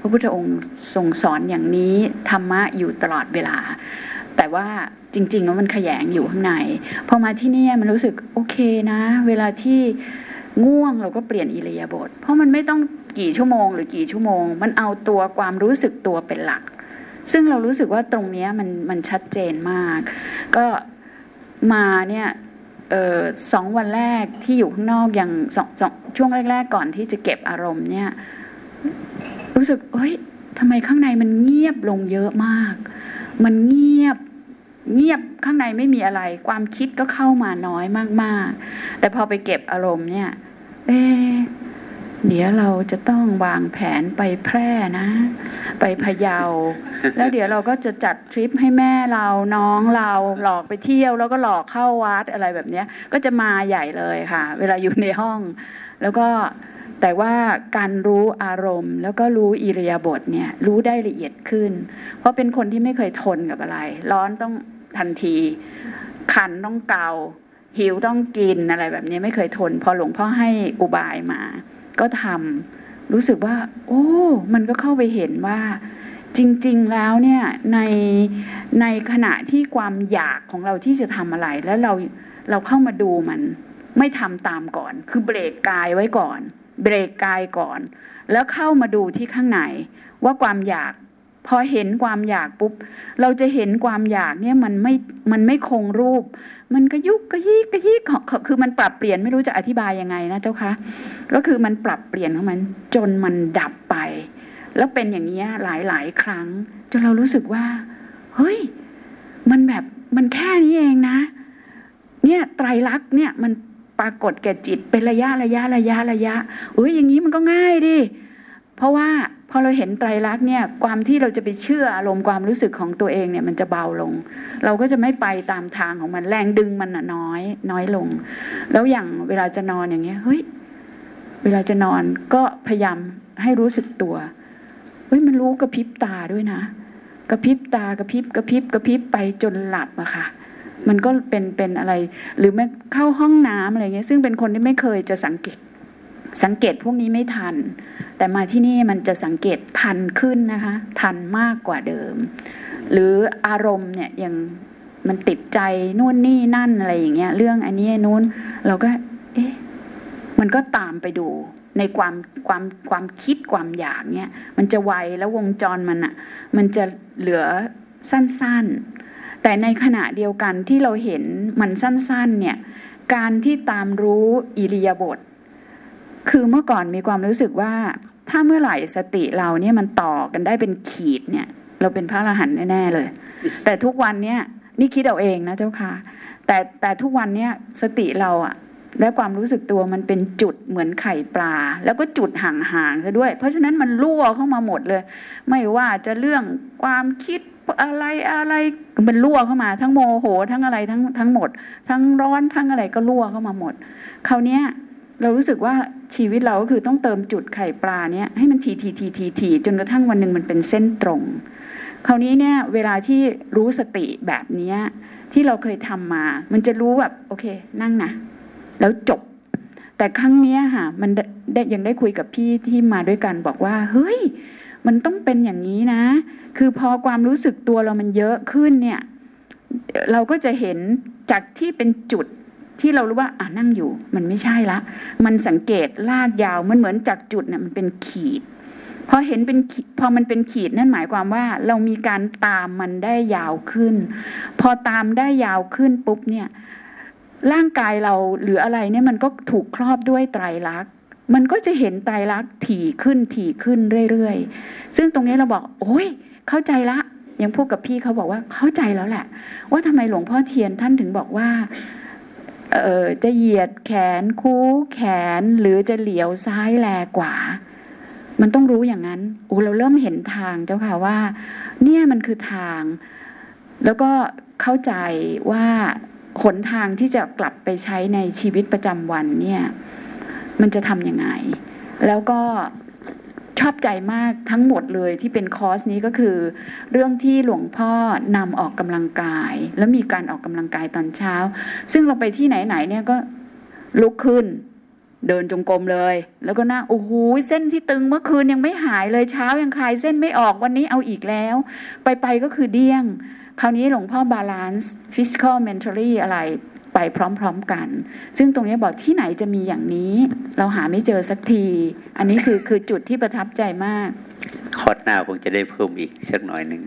พระพุทธองค์ทรงสอนอย่างนี้ธรรมะอยู่ตลอดเวลา แต่ว่าจริงๆแล้วมันขยงอยู่ข้างในพอมาที่นี่มันรู้สึกโอเคนะ เวลาที่ง่วงเราก็เปลี่ยนอิริยาบถเพราะมันไม่ต้องกี่ชั่วโมง หรือกี่ชั่วโมง มันเอาตัวความรู้สึกตัวเป็นหลัก ซึ่งเรารู้สึกว่าตรงนี้มันมันชัดเจนมาก ก็มาเนี่ยออสองวันแรกที่อยู่ข้างนอกอย่างสองสองช่วงแรก ๆ ก่อนที่จะเก็บอารมณ์เนี่ย รู้สึกเฮ้ยทำไมข้างในมันเงียบลงเยอะมาก มันเงียบ เงียบข้างในไม่มีอะไร ความคิดก็เข้ามาน้อยมากๆ แต่พอไปเก็บอารมณ์เนี่ย เอ๊เดี๋ยวเราจะต้องวางแผนไปแพร่นะ ไปพะเยา แล้วเดี๋ยวเราก็จะจัดทริปให้แม่เราน้องเราหลอกไปเที่ยวแล้วก็หลอกเข้าวัดอะไรแบบนี้ก็จะมาใหญ่เลยค่ะ เวลาอยู่ในห้อง แล้วก็ แต่ว่าการรู้อารมณ์ แล้วก็รู้อิริยาบถเนี่ยรู้ได้ละเอียดขึ้น เพราะเป็นคนที่ไม่เคยทนกับอะไร ร้อนต้องทันที คันต้องเกา หิวต้องกินอะไรแบบนี้ไม่เคยทน พอหลวงพ่อให้อุบายมา ก็ทำรู้สึกว่า โอ้ มันก็เข้าไปเห็นว่า จริง ๆ แล้วเนี่ยในในขณะที่ความอยากของเราที่จะทำอะไร แล้วเราเราเข้ามาดูมัน ไม่ทำตามก่อน คือเบรกกายไว้ก่อน เบรกกายก่อน แล้วเข้ามาดูที่ข้างในว่าความอยาก พอเห็นความอยากปุ๊บ เราจะเห็นความอยากเนี่ยมันไม่มันไม่คงรูป มันก็ยุกกระยิกกระยิกคือมันปรับเปลี่ยนไม่รู้จะอธิบายยังไงนะเจ้าคะก็คือมันปรับเปลี่ยนของมันจนมันดับไป แล้วเป็นอย่างนี้หลายหลายครั้ง จนเรารู้สึกว่า เฮ้ย มันแบบมันแค่นี้เองนะ เนี่ยไตรลักษณ์เนี่ยมัน ปรากฏแก่จิตเป็นระยะระยะระยะระยะเอ้ยอย่างนี้มันก็ง่ายดิเพราะว่าพอเราเห็นไตรลักษณ์เนี่ยความที่เราจะไปเชื่ออารมณ์ความรู้สึกของตัวเองเนี่ยมันจะเบาลง เราก็จะไม่ไปตามทางของมันแรงดึงมันน่ะน้อย น้อยลง แล้วอย่างเวลาจะนอนอย่างเงี้ยเฮ้ยเวลาจะนอนก็พยายามให้รู้สึกตัวเฮ้ยมันรู้กระพริบตาด้วยนะ กระพริบตากระพริบกระพริบกระพริบไปจนหลับอะค่ะ มันก็เป็นเป็นอะไร หรือแม้เข้าห้องน้ำอะไรเงี้ยซึ่งเป็นคนที่ไม่เคยจะสังเกตสังเกตพวกนี้ไม่ทัน แต่มาที่นี่มันจะสังเกตทันขึ้นนะคะ ทันมากกว่าเดิม หรืออารมณ์เนี่ยย่างมันติดใจนู่นนี่นั่นอะไรอย่างเงี้ย เรื่องอันนี้นู้น เราก็ เอ๊ะมันก็ตามไปดูในความความความคิดความอยากเนี่ย มันจะไวแล้ววงจรมันอะมันจะเหลือสั้นๆ แต่ในขณะเดียวกันที่เราเห็นมันสั้นๆเนี่ยการที่ตามรู้อิริยาบถคือเมื่อก่อนมีความรู้สึกว่าถ้าเมื่อไหร่สติเราเนี่ยมันต่อกันได้เป็นขีดเนี่ย เราเป็นพระอรหันต์แน่ๆเลย แต่ทุกวันเนี่ยนี่คิดเอาเองนะเจ้าค่ะ แต่แต่ทุกวันเนี่ยสติเราอะ และความรู้สึกตัวมันเป็นจุดเหมือนไข่ปลา แล้วก็จุดห่างๆซะด้วย เพราะฉะนั้นมันรั่วเข้ามาหมดเลย ไม่ว่าจะเรื่องความคิดอะไรอะไรมันรั่วเข้ามา ทั้งโมโหทั้งอะไรทั้งทั้งหมด ทั้งร้อนทั้งอะไรก็รั่วเข้ามาหมดคราวนี้ยเรารู้สึกว่าชีวิตเราก็คือต้องเติมจุดไข่ปลาเนี้ยให้มันทีทีทีทีทีจนกระทั่งวันหนึ่งมันเป็นเส้นตรง คราวนี้เนี่ยเวลาที่รู้สติแบบเนี้ยที่เราเคยทำมา มันจะรู้แบบโอเค นั่งนะ แล้วจบ แต่ครั้งนี้ค่ะมันได้ยังได้คุยกับพี่ที่มาด้วยกันบอกว่า เฮ้ย มันต้องเป็นอย่างนี้นะ คือพอความรู้สึกตัวเรามันเยอะขึ้นเนี่ย เราก็จะเห็นจากที่เป็นจุดที่เรารู้ว่าอ่านั่งอยู่ มันไม่ใช่ละ มันสังเกตลากยาวมันเหมือนจากจุดเนี่ยมันเป็นขีดพอเห็นเป็นพอมันเป็นขีดนั่นหมายความว่า เรามีการตามมันได้ยาวขึ้น พอตามได้ยาวขึ้นปุ๊บเนี่ย ร่างกายเราหรืออะไรเนี่ยมันก็ถูกครอบด้วยไตรลักษณ์มันก็จะเห็นไตรลักษณ์ถี่ขึ้นถี่ขึ้นเรื่อยๆ ซึ่งตรงนี้เราบอก โอ้ยเข้าใจละ ยังพูดกับพี่เขาบอกว่าเข้าใจแล้วแหละ ว่าทำไมหลวงพ่อเทียนท่านถึงบอกว่าเออจะเหยียดแขนคู่แขนหรือจะเหลียวซ้ายแลกว่า มันต้องรู้อย่างนั้นโอ้เราเริ่มเห็นทางเจ้าค่ะว่า เนี่ยมันคือทาง แล้วก็เข้าใจว่า หนทางที่จะกลับไปใช้ในชีวิตประจำวันเนี่ยมันจะทำยังไง แล้วก็ชอบใจมากทั้งหมดเลยที่เป็นคอร์สนี้ก็คือ เรื่องที่หลวงพ่อนำออกกำลังกาย แล้วมีการออกกำลังกายตอนเช้า ซึ่งเราไปที่ไหนๆเนี่ยก็ลุกขึ้น เดินจงกรมเลย แล้วก็น่าโอ้โหเส้นที่ตึงเมื่อคืนยังไม่หายเลยเช้ายังคลายเส้นไม่ออกวันนี้เอาอีกแล้ว ไปไปก็คือเดี้ยง คราวนี้หลวงพ่อ balance physical mentally อะไรไปพร้อมๆกัน ซึ่งตรงนี้บอกที่ไหนจะมีอย่างนี้ เราหาไม่เจอสักที อันนี้คือคือจุดที่ประทับใจมาก คอร์สหน้าคงจะได้เพิ่มอีกสักหน่อยหนึ่ง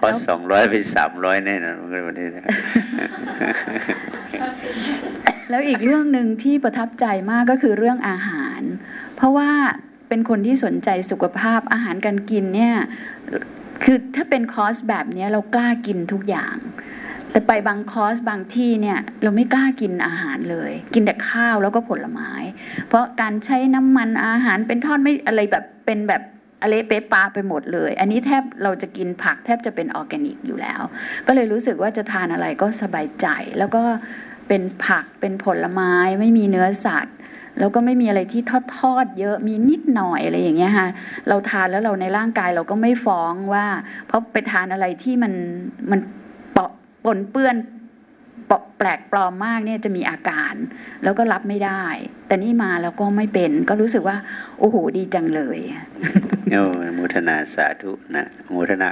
คอร์สสองร้อยเป็นสามร้อยแน่นอนวันนี้นะแล้วอีกเรื่องหนึ่งที่ประทับใจมากก็คือเรื่องอาหาร เพราะว่าเป็นคนที่สนใจสุขภาพอาหารการกินเนี่ย คือถ้าเป็นคอร์สแบบนี้เรากล้ากินทุกอย่าง แต่ไปบางคอร์สบางที่เนี่ยเราไม่กล้ากินอาหารเลย กินแต่ข้าวแล้วก็ผลไม้ เพราะการใช้น้ำมันอาหารเป็นทอดไม่อะไรแบบเป็นแบบอะไรเปะปะไปหมดเลย อันนี้แทบเราจะกินผักแทบจะเป็นออร์แกนิกอยู่แล้ว ก็เลยรู้สึกว่าจะทานอะไรก็สบายใจ แล้วก็เป็นผักเป็นผลไม้ไม่มีเนื้อสัตว์ แล้วก็ไม่มีอะไรที่ทอดทอดเยอะมีนิดหน่อยอะไรอย่างเงี้ยค่ะเราทานแล้วเราในร่างกายเราก็ไม่ฟ้องว่า เพราะไปทานอะไรที่มันมันปะปนเปื้อนแปลกปลอมมากเนี่ยจะมีอาการ แล้วก็รับไม่ได้ แต่นี่มาแล้วก็ไม่เป็น ก็รู้สึกว่า โอ้โหดีจังเลยโอ้โมทนาสาธุนะโมทนา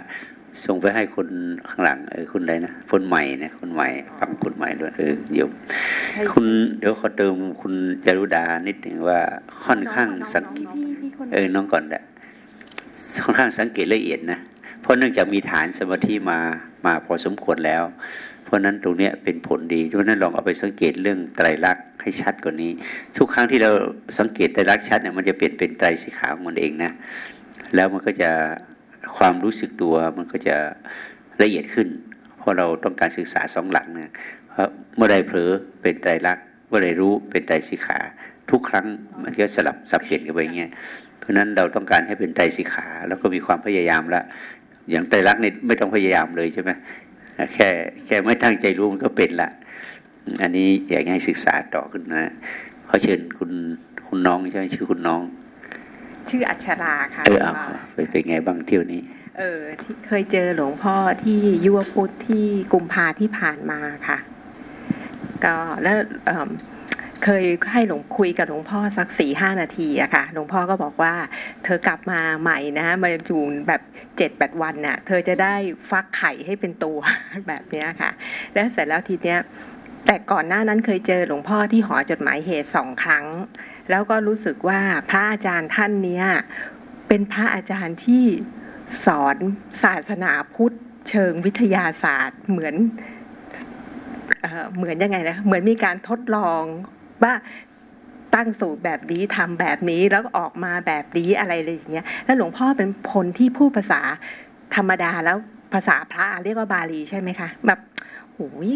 ส่งไปให้คุณข้างหลังเออคุณอะไรนะคนใหม่เนี่ยคนใหม่ฟังคุณใหม่ด้วยเออโยมคุณเดี๋ยวขอเติมคุณจารุดานิดหนึ่งว่าค่อนข้างสังเกตเออน้องก่อนแหละค่อนข้างสังเกตละเอียดนะเพราะเนื่องจากมีฐานสมาธิมามาพอสมควรแล้ว เพราะนั้นตรงนี้เป็นผลดีเพราะนั้นลองเอาไปสังเกตเรื่องไตรลักษณ์ให้ชัดกว่านี้ ทุกครั้งที่เราสังเกตไตรลักษณ์ชัดเนี่ยมันจะเปลี่ยนเป็นไตรสีขาวมันเองนะแล้วมันก็จะ ความรู้สึกตัวมันก็จะละเอียดขึ้น เพราะเราต้องการศึกษาสองหลังเพราะเมื่อใดเผลอเป็นไตรลักษณ์เมื่อใดรู้เป็นไตรสิขา ทุกครั้งมันก็สลับสับเปลี่ยนกันไปอย่างเงี้ยเพราะนั้นเราต้องการให้เป็นไตรสิขา แล้วก็มีความพยายามละอย่างไตรลักษณ์นี่ไม่ต้องพยายามเลยใช่ไหมแค่แค่ไม่ตั้งใจรู้มันก็เป็นละอันนี้อยากให้ศึกษาต่อขึ้นนะขาเชิญคุณคุณน้องใช่ไหมชื่อคุณน้อง ชื่ออัชราค่ะเออเอาเป็นเป็นไงบ้างเที่ยวนี้ เออที่เคยเจอหลวงพ่อที่ยุวพุทธที่กุมภาที่ผ่านมาค่ะ ก็แล้วเอิ่มเคยให้หลวงคุยกับหลวงพ่อสักสี่ห้านาทีอะค่ะ หลวงพ่อก็บอกว่า เธอกลับมาใหม่นะมาอยู่แบบเจ็ดแปดวันน่ะ เธอจะได้ฟักไข่ให้เป็นตัวแบบเนี้ยค่ะ แล้วเสร็จแล้วทีเนี้ย แต่ก่อนหน้านั้นเคยเจอหลวงพ่อที่หอจดหมายเหตุสองครั้ง แล้วก็รู้สึกว่าพระอาจารย์ท่านเนี้ยเป็นพระอาจารย์ที่สอนศาสนาพุทธเชิงวิทยาศาสตร์เหมือนเอเหมือนยังไงนะเหมือนมีการทดลองว่าตั้งสูตรแบบนี้ทำแบบนี้แล้วออกมาแบบนี้อะไรเลยอย่างเงี้ยแล้วหลวงพ่อเป็นคนที่พูดภาษาธรรมดาแล้วภาษาพระเรียกว่าบาลีใช่ไหมคะแบบ โอ้ย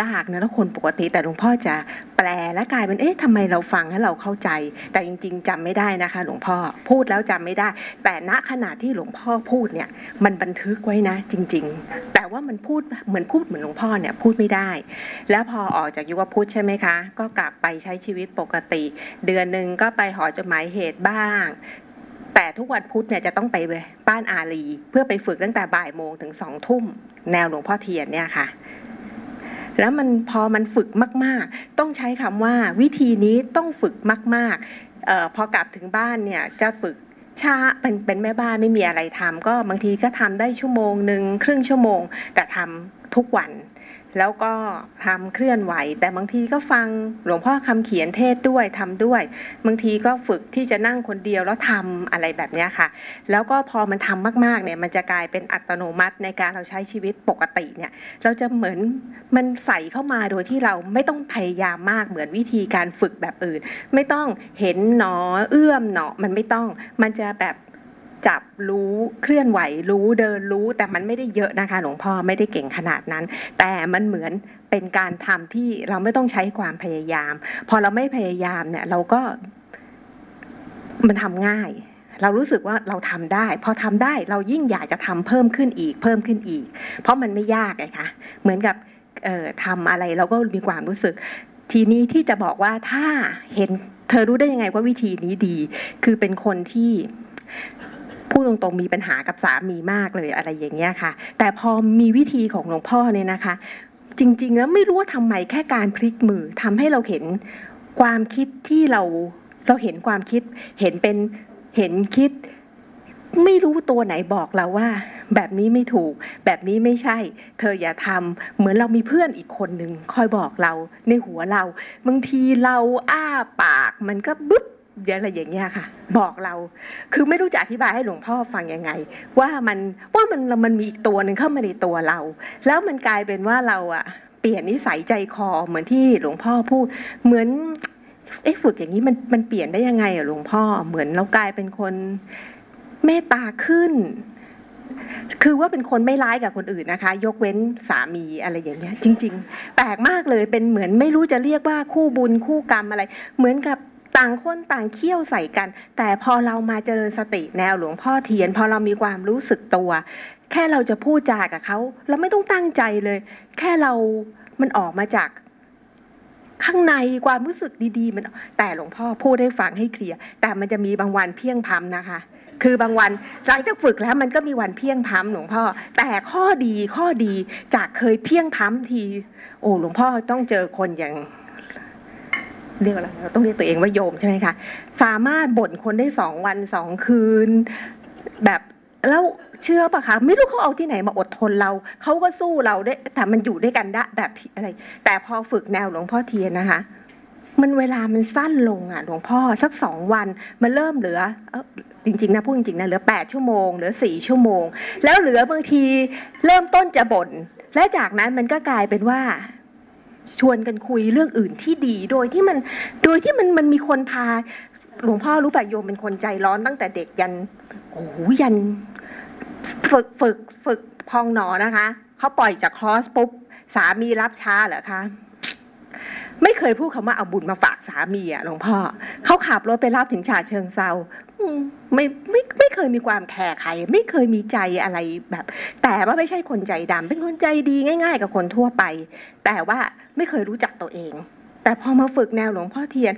ยากนะแล้วคนปกติแต่หลวงพ่อจะแปลแล้วกลายเป็นเอ๊ะทำไมเราฟังแล้วเราเข้าใจ แต่จริง ๆจำไม่ได้นะคะ หลวงพ่อพูดแล้วจำไม่ได้ แต่ณขณะที่หลวงพ่อพูดเนี่ย มันบันทึกไว้นะ จริง ๆ แต่ว่ามันพูดเหมือนพูดเหมือนหลวงพ่อเนี่ยพูดไม่ได้ แล้วพอออกจากยุวพุทธใช่ไหมคะ ก็กลับไปใช้ชีวิตปกติ เดือนหนึ่งก็ไปหอจดหมายเหตุบ้างแต่ทุกวันพุธเนี่ยจะต้องไปบ้านอาลี เพื่อไปฝึกตั้งแต่บ่ายโมงถึงสองทุ่ม แนวหลวงพ่อเทียนเนี่ยค่ะ แล้วมันพอมันฝึกมาก ๆ ต้องใช้คำว่าวิธีนี้ต้องฝึกมากๆเออพอกลับถึงบ้านเนี่ยจะฝึกช้าเป็นเป็นแม่บ้านไม่มีอะไรทำก็บางทีก็ทำได้ชั่วโมงหนึ่งครึ่งชั่วโมง แต่ทำทุกวัน แล้วก็ทำเคลื่อนไหว แต่บางทีก็ฟังหลวงพ่อคำเขียนเทศด้วยทำด้วย บางทีก็ฝึกที่จะนั่งคนเดียวแล้วทำอะไรแบบนี้ค่ะ แล้วก็พอมันทำมากๆเนี่ยมันจะกลายเป็นอัตโนมัติในการเราใช้ชีวิตปกติเนี่ยเราจะเหมือนมันใส่เข้ามาโดยที่เราไม่ต้องพยายามมากเหมือนวิธีการฝึกแบบอื่น ไม่ต้องเห็นหนอเอื้อมหนอมันไม่ต้องมันจะแบบ จับรู้เคลื่อนไหวรู้เดินรู้ แต่มันไม่ได้เยอะนะคะ หลวงพ่อไม่ได้เก่งขนาดนั้น แต่มันเหมือนเป็นการทำที่เราไม่ต้องใช้ความพยายาม พอเราไม่พยายามเนี่ย เราก็มันทำง่าย เรารู้สึกว่าเราทำได้ พอทำได้เรายิ่งอยากจะทำเพิ่มขึ้นอีก เพิ่มขึ้นอีก เพราะมันไม่ยากไงคะเหมือนกับทำอะไรเราก็มีความรู้สึก ทีนี้ที่จะบอกว่าถ้าเห็นเธอรู้ได้ยังไงว่าวิธีนี้ดี คือเป็นคนที่ พูดตรงๆมีปัญหากับสามีมากเลยอะไรอย่างเงี้ยค่ะ แต่พอมีวิธีของหลวงพ่อเนี่ยนะคะ จริง ๆ แล้วไม่รู้ว่าทำไมแค่การพลิกมือทำให้เราเห็นความคิดที่เราเราเห็นความคิดเห็นเป็นเห็นคิด ไม่รู้ตัวไหนบอกเราว่า แบบนี้ไม่ถูก แบบนี้ไม่ใช่ เธออย่าทำเหมือนเรามีเพื่อนอีกคนหนึ่งคอยบอกเราในหัวเรา บางทีเราอ้าปากมันก็บึ๊บ อะไรอย่างเงี้ยค่ะ บอกเราคือไม่รู้จะอธิบายให้หลวงพ่อฟังยังไง ว่ามันว่ามันมันมีอีกตัวหนึ่งเข้ามาในตัวเรา แล้วมันกลายเป็นว่าเราอะเปลี่ยนนิสัยใจคอเหมือนที่หลวงพ่อพูด เหมือนเอ๊ะฝึกอย่างนี้มันมันเปลี่ยนได้ยังไงอะหลวงพ่อเหมือนเรากลายเป็นคนเมตตาขึ้น คือว่าเป็นคนไม่ร้ายกับคนอื่นนะคะ ยกเว้นสามีอะไรอย่างเงี้ย จริง ๆ แปลกมากเลยเป็นเหมือนไม่รู้จะเรียกว่าคู่บุญคู่กรรมอะไร เหมือนกับ ต่างคนต่างเคี่ยวใส่กัน แต่พอเรามาเจริญสติแนวหลวงพ่อเทียน พอเรามีความรู้สึกตัว แค่เราจะพูดจากับเขา เราไม่ต้องตั้งใจเลย แค่เรามันออกมาจากข้างในความรู้สึกดีๆ มันแต่หลวงพ่อพูดให้ฟังให้เคลียร์แต่มันจะมีบางวันเพียงพำนะคะ คือบางวันหลังจากฝึกแล้วมันก็มีวันเพียงพ้ำหลวงพ่อ แต่ข้อดีข้อดีจากเคยเพียงพ้ำที โอ้หลวงพ่อต้องเจอคนอย่าง เรียกอะไรเราต้องเรียกตัวเองว่าโยมใช่ไหมคะสามารถบ่นคนได้สองวันสองคืน แบบแล้วเชื่อปะคะไม่รู้เขาเอาที่ไหนมาอดทนเราเขาก็สู้เราได้แต่มันอยู่ด้วยกันได้แบบอะไร แต่พอฝึกแนวหลวงพ่อเทียนนะคะ มันเวลามันสั้นลงอะหลวงพ่อสักสองวันมันเริ่มเหลืออจริงๆนะพูดจริงๆนะเหลือแปดชั่วโมงเหลือสี่ชั่วโมง แล้วเหลือบางทีเริ่มต้นจะบ่นและจากนั้นมันก็กลายเป็นว่า ชวนกันคุยเรื่องอื่นที่ดี โดยที่มันโดยที่มันมันมีคนพาหลวงพ่อรู้ป่ะโยมเป็นคนใจร้อนตั้งแต่เด็กยันโอ้โหยันฝึกฝึกฝึกพองหนอนะคะเขาปล่อยจากคลอสปุ๊บสามีรับช้าเหรอคะ ไม่เคยพูดคำว่าเอาบุญมาฝากสามีอะหลวงพ่อเขาขับรถไปรับถึงฉาเชิงเซาไม่ไม่ไม่เคยมีความแคร์ใคร ไม่เคยมีใจอะไรแบบ แต่ว่าไม่ใช่คนใจดำเป็นคนใจดีง่าย ๆ กับคนทั่วไป แต่ว่าไม่เคยรู้จักตัวเอง แต่พอมาฝึกแนวหลวงพ่อเทียน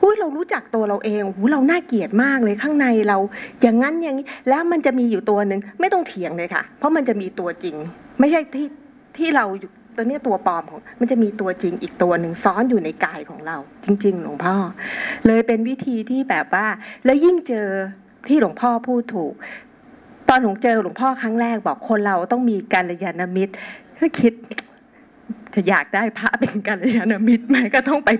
หุ้ยเรารู้จักตัวเราเองหูเราน่าเกลียดมากเลยข้างในเรา อย่างนั้นอย่างนี้ แล้วมันจะมีอยู่ตัวหนึ่งไม่ต้องเถียงเลยค่ะ เพราะมันจะมีตัวจริง ไม่ใช่ที่ที่เราอยู่ ตัวเนี้ยตัวปลอมของ มันจะมีตัวจริงอีกตัวหนึ่งซ้อนอยู่ในกายของเรา จริง ๆ หลวงพ่อ เลยเป็นวิธีที่แบบว่า แล้วยิ่งเจอที่หลวงพ่อพูดถูก ตอนหลวงเจอหลวงพ่อครั้งแรกบอกคนเราต้องมีกัลยาณมิตรก็คิดจะอยากได้พระเป็นกัลยาณมิตรไหมก็ต้องไป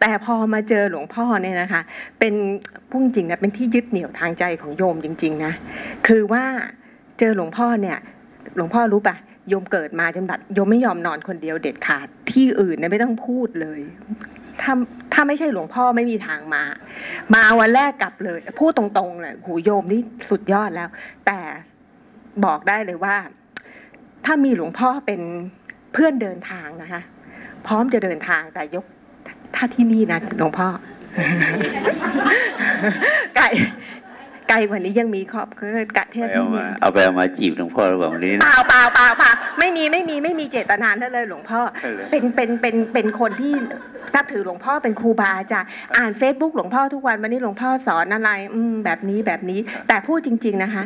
แต่พอมาเจอหลวงพ่อเนี่ยนะคะ เป็นพุ่งจริงนะเป็นที่ยึดเหนี่ยวทางใจของโยมจริง ๆ นะ คือว่าเจอหลวงพ่อเนี่ย หลวงพ่อรู้ปะ โยมเกิดมาจนบัดโยมไม่ยอมนอนคนเดียวเด็ดขาดที่อื่นเนี่ยไม่ต้องพูดเลยถ้าถ้าไม่ใช่หลวงพ่อไม่มีทางมา มาวันแรกกลับเลย พูดตรงๆเลยหูโยมนี่สุดยอดแล้ว แต่บอกได้เลยว่า ถ้ามีหลวงพ่อเป็นเพื่อนเดินทางนะคะ พร้อมจะเดินทางแต่ยกถ้าที่นี่นะหลวงพ่อไกล ไกลกว่านี้ยังมีครอบคือกะเทไปศเอาที่มานี่เอาไปเอามาจีบหลวงพ่อหรือเปล่าวันนี้เปล่าเปล่าเปล่าเปล่าไม่มีไม่มีไม่มีเจตนานั่นเลยหลวงพ่อเออเป็นเป็นเป็นเป็นคนที่นับถือหลวงพ่อเป็นครูบาอาจารย์อ่านเฟซบุ๊กหลวงพ่อทุกวันวันนี้หลวงพ่อสอนอะไร อืมแบบนี้แบบนี้ แต่พูดจริง ๆนะคะ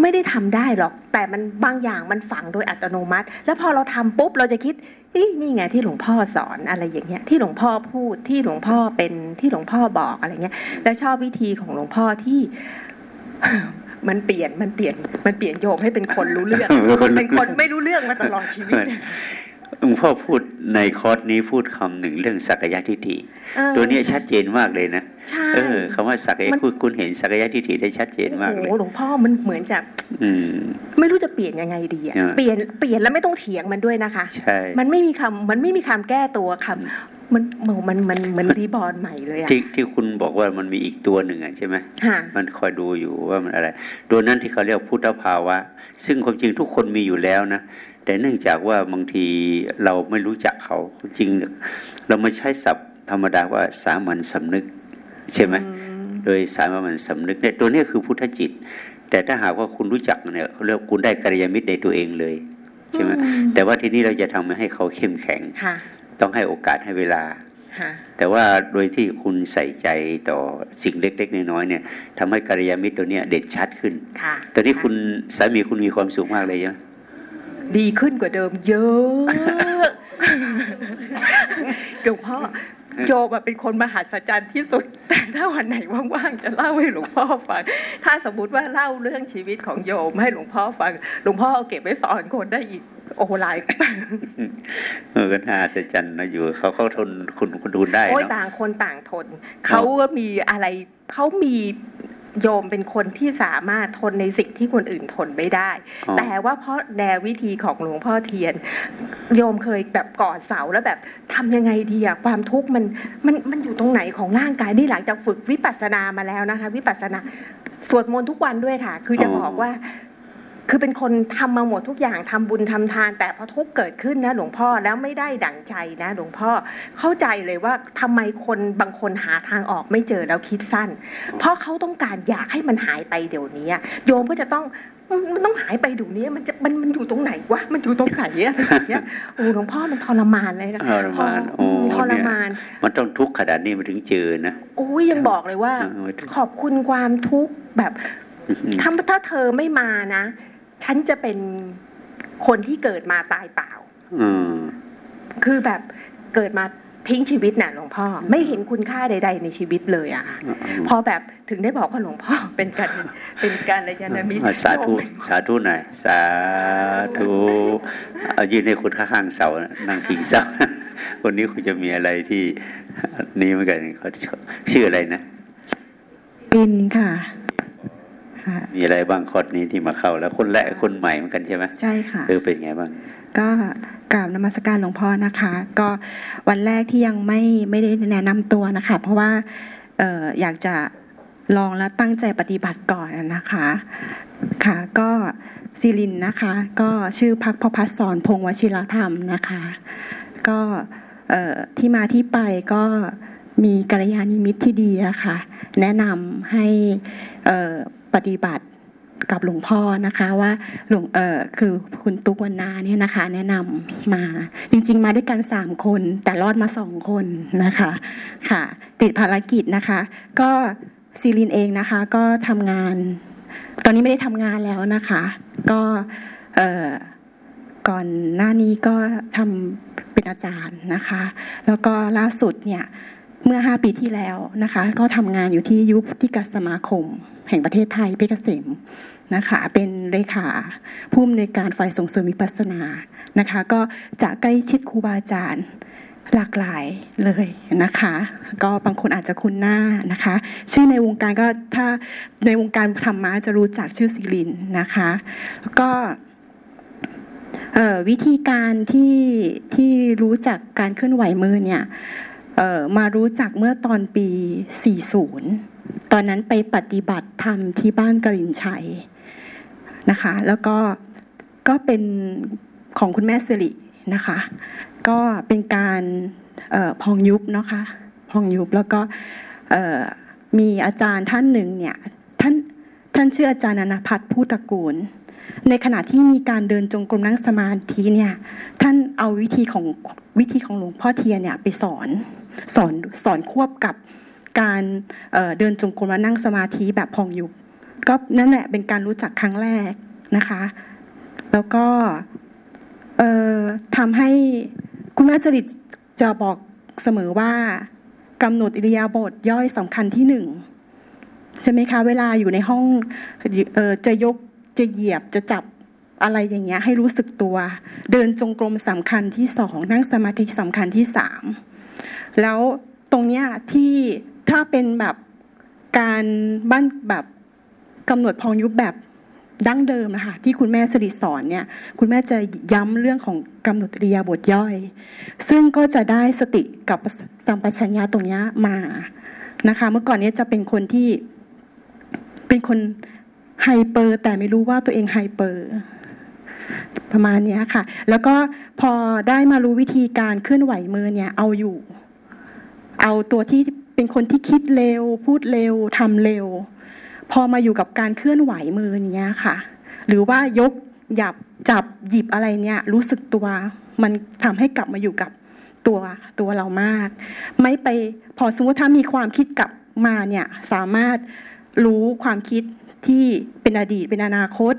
ไม่ได้ทำได้หรอก แต่มันบางอย่างมันฝังโดยอัตโนมัติ แล้วพอเราทำปุ๊บเราจะคิด นี่นี่ไงที่หลวงพ่อสอนอะไรอย่างเงี้ยที่หลวงพ่อพูดที่หลวงพ่อเป็นที่หลวงพ่อบอกอะไรเงี้ย และชอบวิธีของหลวงพ่อที่มันเปลี่ยนมันเปลี่ยนมันเปลี่ยนโยมให้เป็นคนรู้เรื่อง เป็นคนไม่รู้เรื่องมาตลอดชีวิต หลวงพ่อพูดในคอร์สนี้พูดคำหนึ่งเรื่องสักยะทิฏฐิเออตัวเนี้ยชัดเจนมากเลยนะใช่เออคำว่าสักยะมันคุณคุณเห็นสักยะทิฏฐิได้ชัดเจนมากเลยโอ้โหหลวงพ่อมันเหมือนจะอืมไม่รู้จะเปลี่ยนยังไงดีอะเออเปลี่ยนเปลี่ยนแล้วไม่ต้องเถียงมันด้วยนะคะใช่มันไม่มีคำมันไม่มีคำแก้ตัวคำ มันมันมันมันมันรีบอร์นใหม่เลยอะที่ที่คุณบอกว่ามันมีอีกตัวหนึ่งอะใช่ไหมค่ะมันคอยดูอยู่ว่ามันอะไรตัวนั้นที่เขาเรียกพุทธภาวะ ซึ่งความจริงทุกคนมีอยู่แล้วนะแต่เนื่องจากว่าบางทีเราไม่รู้จักเขาจริง เราไม่ใช้ศัพท์ธรรมดาว่าสามัญสำนึก ใช่ไหมโดยสามัญสำนึกเนี่ยตัวเนี้ยคือพุทธจิต แต่ถ้าหากว่าคุณรู้จักเนี่ยเขาเรียกว่าคุณได้กัลยาณมิตรในตัวเองเลยใช่ไหมอืมแต่ว่าทีนี้เราจะทำให้เขาเข้มแข็งค่ะ ต้องให้โอกาสให้เวลาค่ะแต่ว่าโดยที่คุณใส่ใจต่อสิ่งเล็ก ๆ น้อยๆเนี่ยทำให้กัลยาณมิตรตัวเนี้ยเด่นชัดขึ้นค่ะตอนนี้คุณสามีคุณมีความสุขมากเลยใช่ไหมดีขึ้นกว่าเดิมเยอะหลวงพ่อ โยมอะเป็นคนมหัศจรรย์ที่สุด แต่ถ้าวันไหนว่างๆจะเล่าให้หลวงพ่อฟัง ถ้าสมมติว่าเล่าเรื่องชีวิตของโยมให้หลวงพ่อฟัง หลวงพ่อเอาเก็บไว้สอนคนได้อีกโอ้โหหลายเออก็น่าอัศจรรย์นะอยู่เขาเขาทนคุณคุณดูได้โอ้ยเนาะต่างคนต่างทนเขาก็มีอะไรเขามี โยมเป็นคนที่สามารถทนในสิ่งที่คนอื่นทนไม่ได้อ๋อแต่ว่าเพราะแนววิธีของหลวงพ่อเทียน โยมเคยแบบกอดเสาแล้วแบบทำยังไงดีอะความทุกข์มันมันมันอยู่ตรงไหนของร่างกายนี่หลังจากฝึกวิปัสสนามาแล้วนะคะ วิปัสสนาสวดมนต์ทุกวันด้วยค่ะ คือจะบอกว่า คือเป็นคนทำมาหมดทุกอย่างทำบุญทำทาน แต่พอทุกข์เกิดขึ้นนะหลวงพ่อแล้วไม่ได้ดั่งใจนะหลวงพ่อเข้าใจเลยว่าทำไมคนบางคนหาทางออกไม่เจอแล้วคิดสั้น เพราะเขาต้องการอยากให้มันหายไปเดี๋ยวนี้อะโยมก็จะต้องมันต้องหายไปเดี๋ยวนี้มันจะมันมันอยู่ตรงไหนวะมันอยู่ตรงไหนอะอย่างเงี้ยโอ้หลวงพ่อมันทรมานเลยนะทรมานโอ้ทรเนี่ยมาน มันต้องทุกข์ขนาดนี้มันถึงเจอนะโอ้ยยังบอกเลยว่าเออขอบคุณความทุกข์แบบอืมถ้าถ้าเธอไม่มานะ ฉันจะเป็นคนที่เกิดมาตายเปล่าอืมคือแบบเกิดมาทิ้งชีวิตน่ะหลวงพ่อ ไม่เห็นคุณค่าใด ๆ ในชีวิตเลยอะค่ะพอแบบถึงได้บอกว่าหลวงพ่อเป็นการเป็นการระยานามิตรอะสาธุสาธุหน่อย สาธุเอายืนให้คุณข้างๆเสานะนั่งพิงเสาคนนี้คุณจะมีอะไรที่นี่เหมือนกันเขาชื่ออะไรนะปินค่ะค่ะ มีอะไรบ้างคอร์สนี้ที่มาเข้า แล้วคนแรกคนใหม่เหมือนกันใช่ไหมใช่ค่ะเออเป็นไงบ้าง ก็กราบนมัสการหลวงพ่อนะคะ ก็วันแรกที่ยังไม่ไม่ได้แนะนำตัวนะคะ เพราะว่าเอออยากจะลองแล้วตั้งใจปฏิบัติก่อนนะคะ ค่ะ ก็ซิลินนะคะ ก็ชื่อพักพพัฒสอนพงษ์วชิรธรรมนะคะ ก็เอ่อที่มาที่ไปก็มีกัลยาณมิตรที่ดีอะค่ะ แนะนำให้เอ่อ ปฏิบัติกับหลวงพ่อนะคะว่าหลวงเออคือคุณตุกวันนาเนี่ยนะคะ แนะนำมาจริง ๆ มาด้วยกันสามคน แต่รอดมาสองคนนะคะค่ะ ติดภารกิจนะคะ ก็ซีลินเองนะคะ ก็ทำงาน ตอนนี้ไม่ได้ทำงานแล้วนะคะ ก็เออก่อนหน้านี้ก็ทำเป็นอาจารย์นะคะ แล้วก็ล่าสุดเนี่ยเมื่อ 5 ปีที่แล้วนะคะ ก็ทำงานอยู่ที่ยุคที่กสมาคม แห่งประเทศไทยเพชรเกษมนะคะเป็นเลขาผู้อำนวยการฝ่ายส่งเสริมวิปัสสนานะคะ ก็จะใกล้ชิดครูบาอาจารย์หลากหลายเลยนะคะ ก็บางคนอาจจะคุ้นหน้านะคะ ชื่อในวงการก็ถ้าในวงการธรรมะจะรู้จักชื่อศิลินนะคะก็วิธีการที่ที่รู้จักการเคลื่อนไหวมือเนี่ยมารู้จักเมื่อตอนปี 40 ตอนนั้นไปปฏิบัติธรรมที่บ้านกรินชัยนะคะ แล้วก็ก็เป็นของคุณแม่สิรินะคะ ก็เป็นการออพองยุบเนาะคะพองยุบแล้วก็มีอาจารย์ท่านหนึ่งเนี่ยท่านท่านชื่ออาจารย์อนันพัฒน์ผู้ตระกูล ในขณะที่มีการเดินจงกรมนั่งสมาธิเนี่ยท่านเอาวิธีของวิธีของหลวงพ่อเทียนเนี่ยไปสอนสอนสอนควบกับ การเเดินจงกรมและนั่งสมาธิแบบพองยุบก็นั่นแหละเป็นการรู้จักครั้งแรกนะคะ แล้วก็ทำให้คุณแม่จริตจะบอกเสมอว่ากำหนดอิริยาบถย่อยสำคัญที่หนึ่งใช่ไหมคะ เวลาอยู่ในห้องออจะยกจะเหยียบจะจับอะไรอย่างเงี้ยให้รู้สึกตัว เดินจงกรมสำคัญที่สองนั่งสมาธิสำคัญที่สามแล้วตรงเนี้ยที่ ถ้าเป็นแบบการบ้านแบบกำหนดพองยุบแบบดั้งเดิมนะคะที่คุณแม่สริสอนเนี่ยคุณแม่จะย้ำเรื่องของกำหนดอิริยบถย่อย ซึ่งก็จะได้สติกับสัมปชัญญะตรงนี้มานะคะเมื่อก่อนนี้จะเป็นคนที่เป็นคนไฮเปอร์แต่ไม่รู้ว่าตัวเองไฮเปอร์ประมาณนี้ค่ะ แล้วก็พอได้มารู้วิธีการเคลื่อนไหวมือเนี่ยเอาอยู่ เอาตัวที่ เป็นคนที่คิดเร็ว พูดเร็วทำเร็ว พอมาอยู่กับการเคลื่อนไหวมืออย่างเนี้ยค่ะ หรือว่ายกหยับจับหยิบอะไรเนี่ยรู้สึกตัว มันทำให้กลับมาอยู่กับตัวตัวเรามาก ไม่ไปพอสมมติถ้ามีความคิดกลับมาเนี่ยสามารถรู้ความคิดที่เป็นอดีตเป็นอนาคต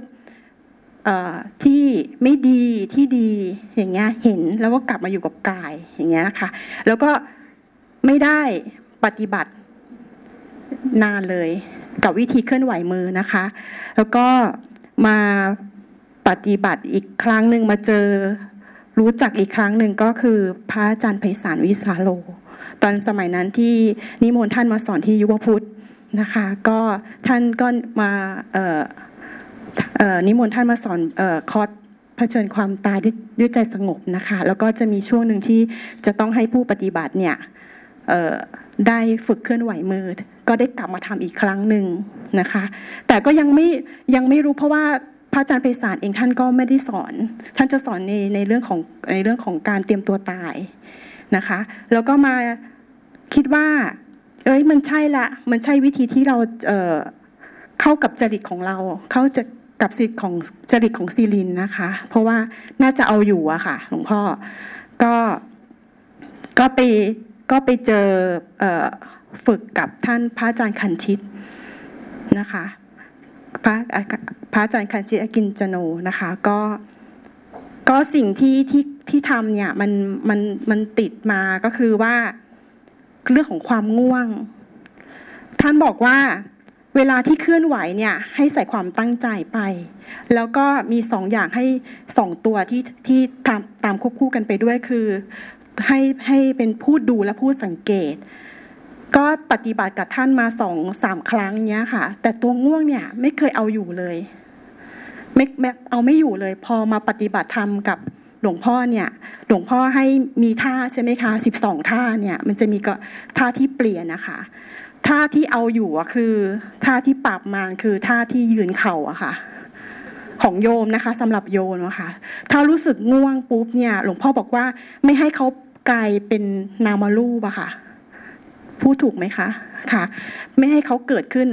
ที่ไม่ดีที่ดีอย่างเงี้ยเห็นแล้วก็กลับมาอยู่กับกายอย่างเงี้ยค่ะ แล้วก็ไม่ได้ ปฏิบัตินานเลย กับวิธีเคลื่อนไหวมือนะคะ แล้วก็มาปฏิบัติอีกครั้งหนึ่งมาเจอรู้จักอีกครั้งหนึ่งก็คือพระอาจารย์ไพศาลวิสาโล ตอนสมัยนั้นที่นิมนต์ท่านมาสอนที่ยุวพุทธนะคะ ก็ท่านก็มานิมนต์ท่านมาสอนคอร์สเผชิญความตายด้วยด้วยใจสงบนะคะ แล้วก็จะมีช่วงหนึ่งที่จะต้องให้ผู้ปฏิบัติเนี่ย ได้ฝึกเคลื่อนไหวมือ ก็ได้กลับมาทำอีกครั้งหนึ่งนะคะ แต่ก็ยังไม่ยังไม่รู้เพราะว่าพระอาจารย์ไพศาลเองท่านก็ไม่ได้สอน ท่านจะสอนในในเรื่องของในเรื่องของการเตรียมตัวตายนะคะ แล้วก็มาคิดว่า เอ้ยมันใช่ละ มันใช่วิธีที่เราเเข้ากับจริตของเรา เข้าจะกับสิทธิ์ของจริตของซีลินนะคะ เพราะว่าน่าจะเอาอยู่อะค่ะหลวงพ่อก็ก็ไป ก็ไปเจออฝึกกับท่านพระอาจารย์คันชิตนะคะพระพระอาจารย์คันชิตอกินจโนนะคะก็ก็สิ่งที่ที่ที่ทำเนี่ยมันมันมันติดมาก็คือว่าเรื่องของความง่วง ท่านบอกว่าเวลาที่เคลื่อนไหวเนี่ยให้ใส่ความตั้งใจไป แล้วก็มีสองอย่างให้สองตัวที่ที่ตามตามควบคู่กันไปด้วยคือ ให้ให้เป็นพูดดูและพูดสังเกต ก็ปฏิบัติกับท่านมาสองสามครั้งเนี้ยค่ะ แต่ตัวง่วงเนี่ยไม่เคยเอาอยู่เลยไม่เอาไม่อยู่เลย พอมาปฏิบัติธรรมกับหลวงพ่อเนี่ย หลวงพ่อให้มีท่าใช่ไหมคะสิบสองท่าเนี่ย มันจะมีก็ท่าที่เปลี่ยนนะคะท่าที่เอาอยู่อะคือท่าที่ปรับมาคือท่าที่ยืนเข่าอะค่ะ ของโยมนะคะสำหรับโยมนะคะถ้ารู้สึกง่วงปุ๊บเนี่ยหลวงพ่อบอกว่าไม่ให้เขากลายเป็นนามรูปอะค่ะพูดถูกไหมคะค่ะ ไม่ให้เขาเกิดขึ้น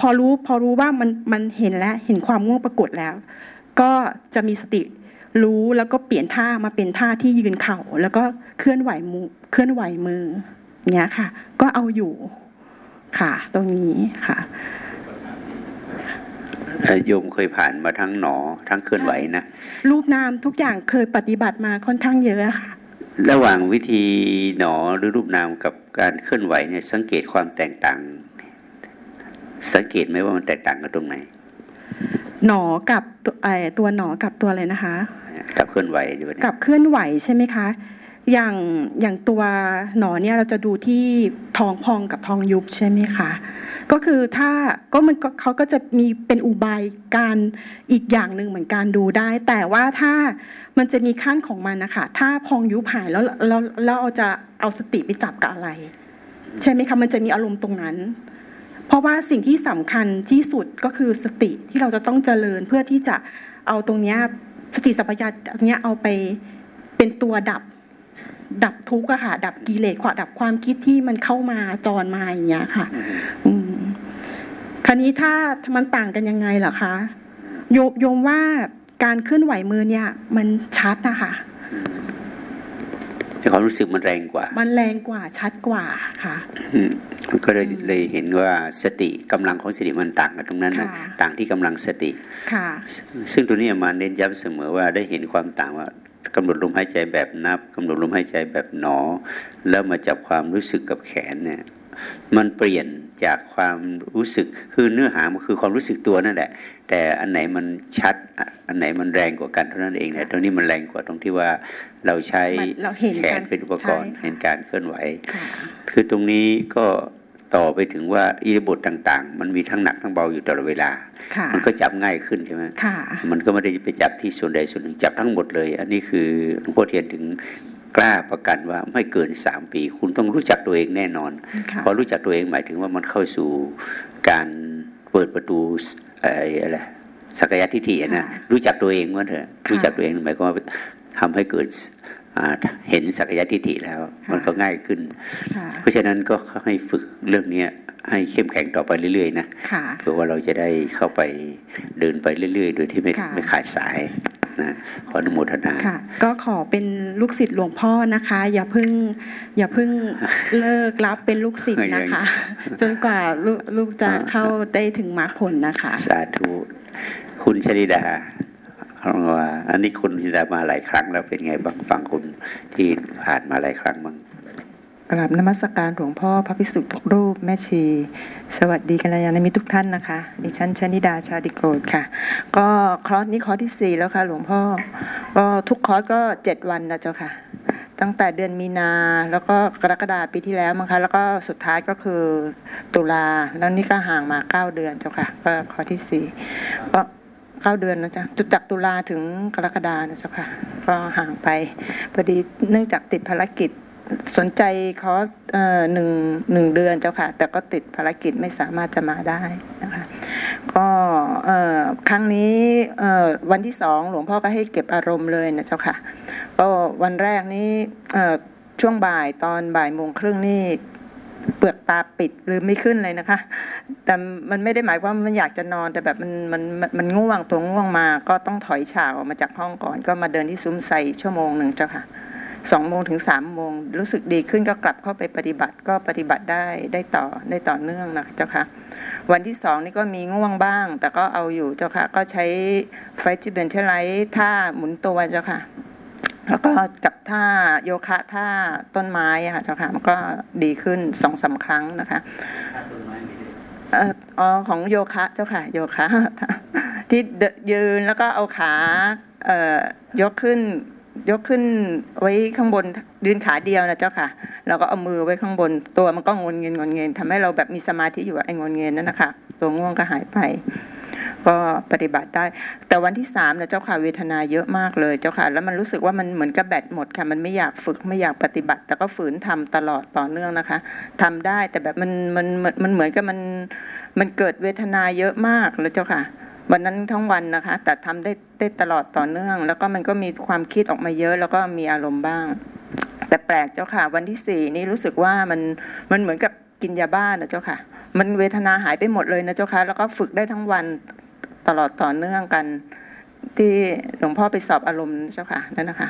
พอรู้พอรู้ว่ามันมันเห็นแล้วเห็นความง่วงปรากฏแล้ว ก็จะมีสติรู้แล้วก็เปลี่ยนท่ามาเป็นท่าที่ยืนเข่า แล้วก็เคลื่อนไหวมือเคลื่อนไหวมือเนี้ยค่ะ ก็เอาอยู่ค่ะ ตรงนี้ค่ะ โยมเคยผ่านมาทั้งหนอทั้งเคลื่อนไหวนะรูปนามทุกอย่างเคยปฏิบัติมาค่อนข้างเยอะอะค่ะ ระหว่างวิธีหนอหรือรูปนามกับการเคลื่อนไหวเนี่ยสังเกตความแตกต่าง สังเกตไหมว่ามันแตกต่างกันตรงไหนหนอกับตัวไอตัวหนอกับตัวอะไรนะคะ กับเคลื่อนไหวดีกว่ากับเคลื่อนไหวใช่ไหมคะ อย่างอย่างตัวหนอเนี่ยเราจะดูที่ท้องพองกับท้องยุบใช่ไหมคะก็คือถ้าก็มันเขาก็จะมีเป็นอุบายการอีกอย่างหนึ่งเหมือนการดูได้ แต่ว่าถ้ามันจะมีขั้นของมันนะคะถ้าพองยุบหายแล้วแล้วแล้วเราจะเอาสติไปจับกับอะไร ใช่ไหมคะมันจะมีอารมณ์ตรงนั้น เพราะว่าสิ่งที่สำคัญที่สุดก็คือสติที่เราจะต้องเจริญเพื่อที่จะเอาตรงเนี้ยสติสัมปชัญญะเนี้ยเอาไปเป็นตัวดับ ดับทุกข์อะค่ะ ดับกิเลสขวาดับความคิดที่มันเข้ามาจรมาอย่างเงี้ยค่ะ อืมคราวนี้ถ้ามันต่างกันยังไงเหรอคะโยมโยมว่าการเคลื่อนไหวมือเนี่ย มันชัดนะคะแต่ความรู้สึกมันแรงกว่า มันแรงกว่าชัดกว่าค่ะอืมมันก็เลยเลยเห็นว่าสติกำลังของสติมันต่างกันตรงนั้นนะค่ะต่างที่กำลังสติค่ะ ซึ่งตัวนี้อามาเน้นย้ำเสมอว่าได้เห็นความต่างว่า กำหนดลมหายใจแบบนับกำหนดลมหายใจแบบหนอ แล้วมาจับความรู้สึกกับแขนเนี่ยมันเปลี่ยนจากความรู้สึกคือเนื้อหามันคือความรู้สึกตัวนั่นแหละ แต่อันไหนมันชัดอะอันไหนมันแรงกว่ากันเท่านั้นเองแต่ตรงนี้มันแรงกว่าตรงที่ว่าเราใช้มันเราเห็นแขกานรเป็นอุปกรณ์ใช่ค่ะเห็นการเคลื่อนไหวค่ะคือตรงนี้ก็ ต่อไปถึงว่าอิริยาบทต่างๆ มันมีทั้งหนักทั้งเบาอยู่ตลอดเวลาค่ะมันก็จับง่ายขึ้นใช่ไหมค่ะมันก็ไม่ได้ไปจับที่ส่วนใดส่วนหนึ่งจับทั้งหมดเลย อันนี้คือหลวงพ่อเทียนถึงกล้าประกันว่าไม่เกินสามปี คุณต้องรู้จักตัวเองแน่นอนค่ะพอรู้จักตัวเองหมายถึงว่ามันเข้าสู่การเปิดประตูไอ้อะไรสักยะทิฏฐิอะนะค่ะรู้จักตัวเองว่าเถอะค่ะรู้จักตัวเองหมายความว่าทำให้เกิดอ่า เห็นสักยะทิฏฐิแล้ว มันก็ง่ายขึ้นค่ะเพราะฉะนั้นก็ให้ฝึกเรื่องเนี้ยให้เข้มแข็งต่อไปเรื่อย ๆนะค่ะเพื่อว่าเราจะได้เข้าไปเดินไปเรื่อย ๆ โดยที่ไม่ค่ะไม่ขาดสายนะขออนุโมทนาค่ะก็ขอเป็นลูกศิษย์หลวงพ่อนะคะ อย่าเพิ่งอย่าเพิ่งเลิกรับเป็นลูกศิษย์นะคะ จนกว่าลูกลูกจะเข้าได้ถึงมรรคผลนะคะ สาธุคุณชลิดาเอา ว่าอันนี้คุณชลิดามาหลายครั้งแล้วเป็นไงบ้างฟังคุณที่ผ่านมาหลายครั้งบ้างกราบนมัสการหลวงพ่อพระพิสุทธิ์ทุกรูปแม่ชี สวัสดีกัลยาณมิตรทุกท่านนะคะดิฉันชลิดาชาดิโกดค่ะ ก็คอร์สนี้คอร์สที่สี่แล้วค่ะ หลวงพ่อ ก็ทุกคอร์สก็เจ็ดวันนะเจ้าค่ะ ตั้งแต่เดือนมีนาแล้วก็กรกฎาปีที่แล้วมั้งคะแล้วก็สุดท้ายก็คือตุลาแล้วนี่ก็ห่างมาเก้าเดือนเจ้าค่ะ ก็คอร์สที่สี่ก็ เก้าเดือนนะจ๊ะจุดจากตุลาถึงกรกฎานะจ้าค่ะ ก็ห่างไปพอดีเนื่องจากติดภารกิจสนใจคอร์สเอ่อหนึ่งหนึ่งเดือนเจ้าค่ะ แต่ก็ติดภารกิจไม่สามารถจะมาได้นะคะก็เอ่อครั้งนี้เอ่อวันที่สองหลวงพ่อก็ให้เก็บอารมณ์เลยนะเจ้าค่ะ ก็วันแรกนี้เอ่อช่วงบ่ายตอนบ่ายโมงครึ่งนี่ เปลือกตาปิดหรือไม่ขึ้นเลยนะคะ แต่มันไม่ได้หมายความว่ามันอยากจะนอนแต่แบบมันมันมันมันง่วงตัวง่วงมาก็ต้องถอยฉากออกมาจากห้องก่อน ก็มาเดินที่ซุ้มไซชั่วโมงหนึ่งเจ้าค่ะสองโมงถึงสามโมงรู้สึกดีขึ้นก็กลับเข้าไปปฏิบัติก็ปฏิบัติได้ได้ต่อได้ต่อเนื่องนะเจ้าค่ะ วันที่สองนี่ก็มีง่วงบ้าง แต่ก็เอาอยู่เจ้าค่ะ ก็ใช้ไฟจิเบนเทไลท์ท่าหมุนตัวเจ้าค่ะ แล้วก็กับท่าโยคะท่าต้นไม้อะค่ะเจ้าค่ะมันก็ดีขึ้นสองสามครั้งนะคะเอ่ออ๋อของโยคะเจ้าค่ะ โยคะ ที่เดินยืนแล้วก็เอาขาเอ่อยกขึ้น ยกขึ้นไว้ข้างบนยืนขาเดียวนะเจ้าค่ะ แล้วก็เอามือไว้ข้างบน ตัวมันก็งนเงินงนเงินทำให้เราแบบมีสมาธิอยู่อะไอ้งนเงินนั่นนะคะตัวง่วงก็หายไป ก็ปฏิบัติได้ แต่วันที่สามเนี่ยเจ้าค่ะเวทนาเยอะมากเลยเจ้าค่ะ แล้วมันรู้สึกว่ามันเหมือนกับแบตหมดค่ะ มันไม่อยากฝึกไม่อยากปฏิบัติ แต่ก็ฝืนทำตลอดต่อเนื่องนะคะทำได้แต่แบบมันมันมันเหมือนกับมันมันเกิดเวทนาเยอะมากเลยเจ้าค่ะ วันนั้นทั้งวันนะคะ แต่ทำได้ได้ตลอดต่อเนื่อง แล้วก็มันก็มีความคิดออกมาเยอะ แล้วก็มีอารมณ์บ้าง แต่แปลกเจ้าค่ะ วันที่สี่นี่รู้สึกว่ามันมันเหมือนกับกินยาบ้านะเจ้าค่ะ มันเวทนาหายไปหมดเลยนะเจ้าค่ะ แล้วก็ฝึกได้ทั้งวัน ตลอดต่อเนื่องกัน ที่หลวงพ่อไปสอบอารมณ์เจ้าค่ะนั่นนะคะ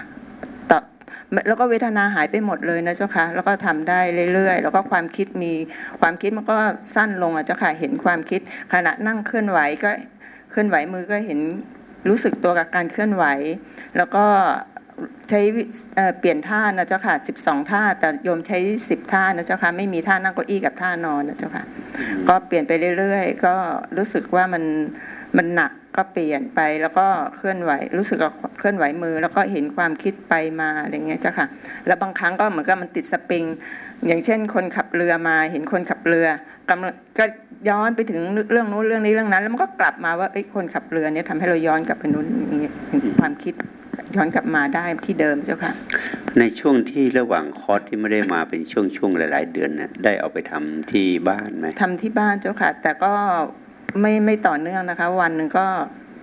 ต่อแล้วก็เวทนาหายไปหมดเลยนะเจ้าค่ะแล้วก็ทำได้เรื่อยๆ แล้วก็ความคิดมีความคิดมันก็สั้นลงอะเจ้าค่ะเห็นความคิด ขณะนั่งเคลื่อนไหวก็เคลื่อนไหวมือก็เห็นรู้สึกตัวกับการเคลื่อนไหว แล้วก็ใช้เปลี่ยนท่านะเจ้าค่ะสิบสองท่า แต่โยมใช้สิบท่านะเจ้าค่ะ ไม่มีท่านั่งเก้าอี้กับท่านอนนะเจ้าค่ะ ก็เปลี่ยนไปเรื่อยๆ ก็รู้สึกว่ามัน มันหนักก็เปลี่ยนไปแล้วก็เคลื่อนไหวรู้สึกว่าเคลื่อนไหวมือ แล้วก็เห็นความคิดไปมาอะไรเงี้ยเจ้าค่ะ แล้วบางครั้งก็เหมือนกับมันติดสปริง อย่างเช่น คนขับเรือมาเห็นคนขับเรือกำลังก็ย้อนไปถึงเรื่องนู้นเรื่องนี้เรื่องนั้น แล้วมันก็กลับมาว่าไอ้คนขับเรือเนี่ยทำให้เราย้อนกลับไปนู้นอย่างเงี้ยความคิดย้อนกลับมาได้ที่เดิมเจ้าค่ะ ในช่วงที่ระหว่างคอร์สที่ไม่ได้มาเป็นช่วงช่วงหลาย ๆ เดือนนะได้เอาไปทำที่บ้านไหมทำที่บ้านเจ้าค่ะ แต่ก็ ไม่ไม่ต่อเนื่องนะคะ วันหนึ่งก็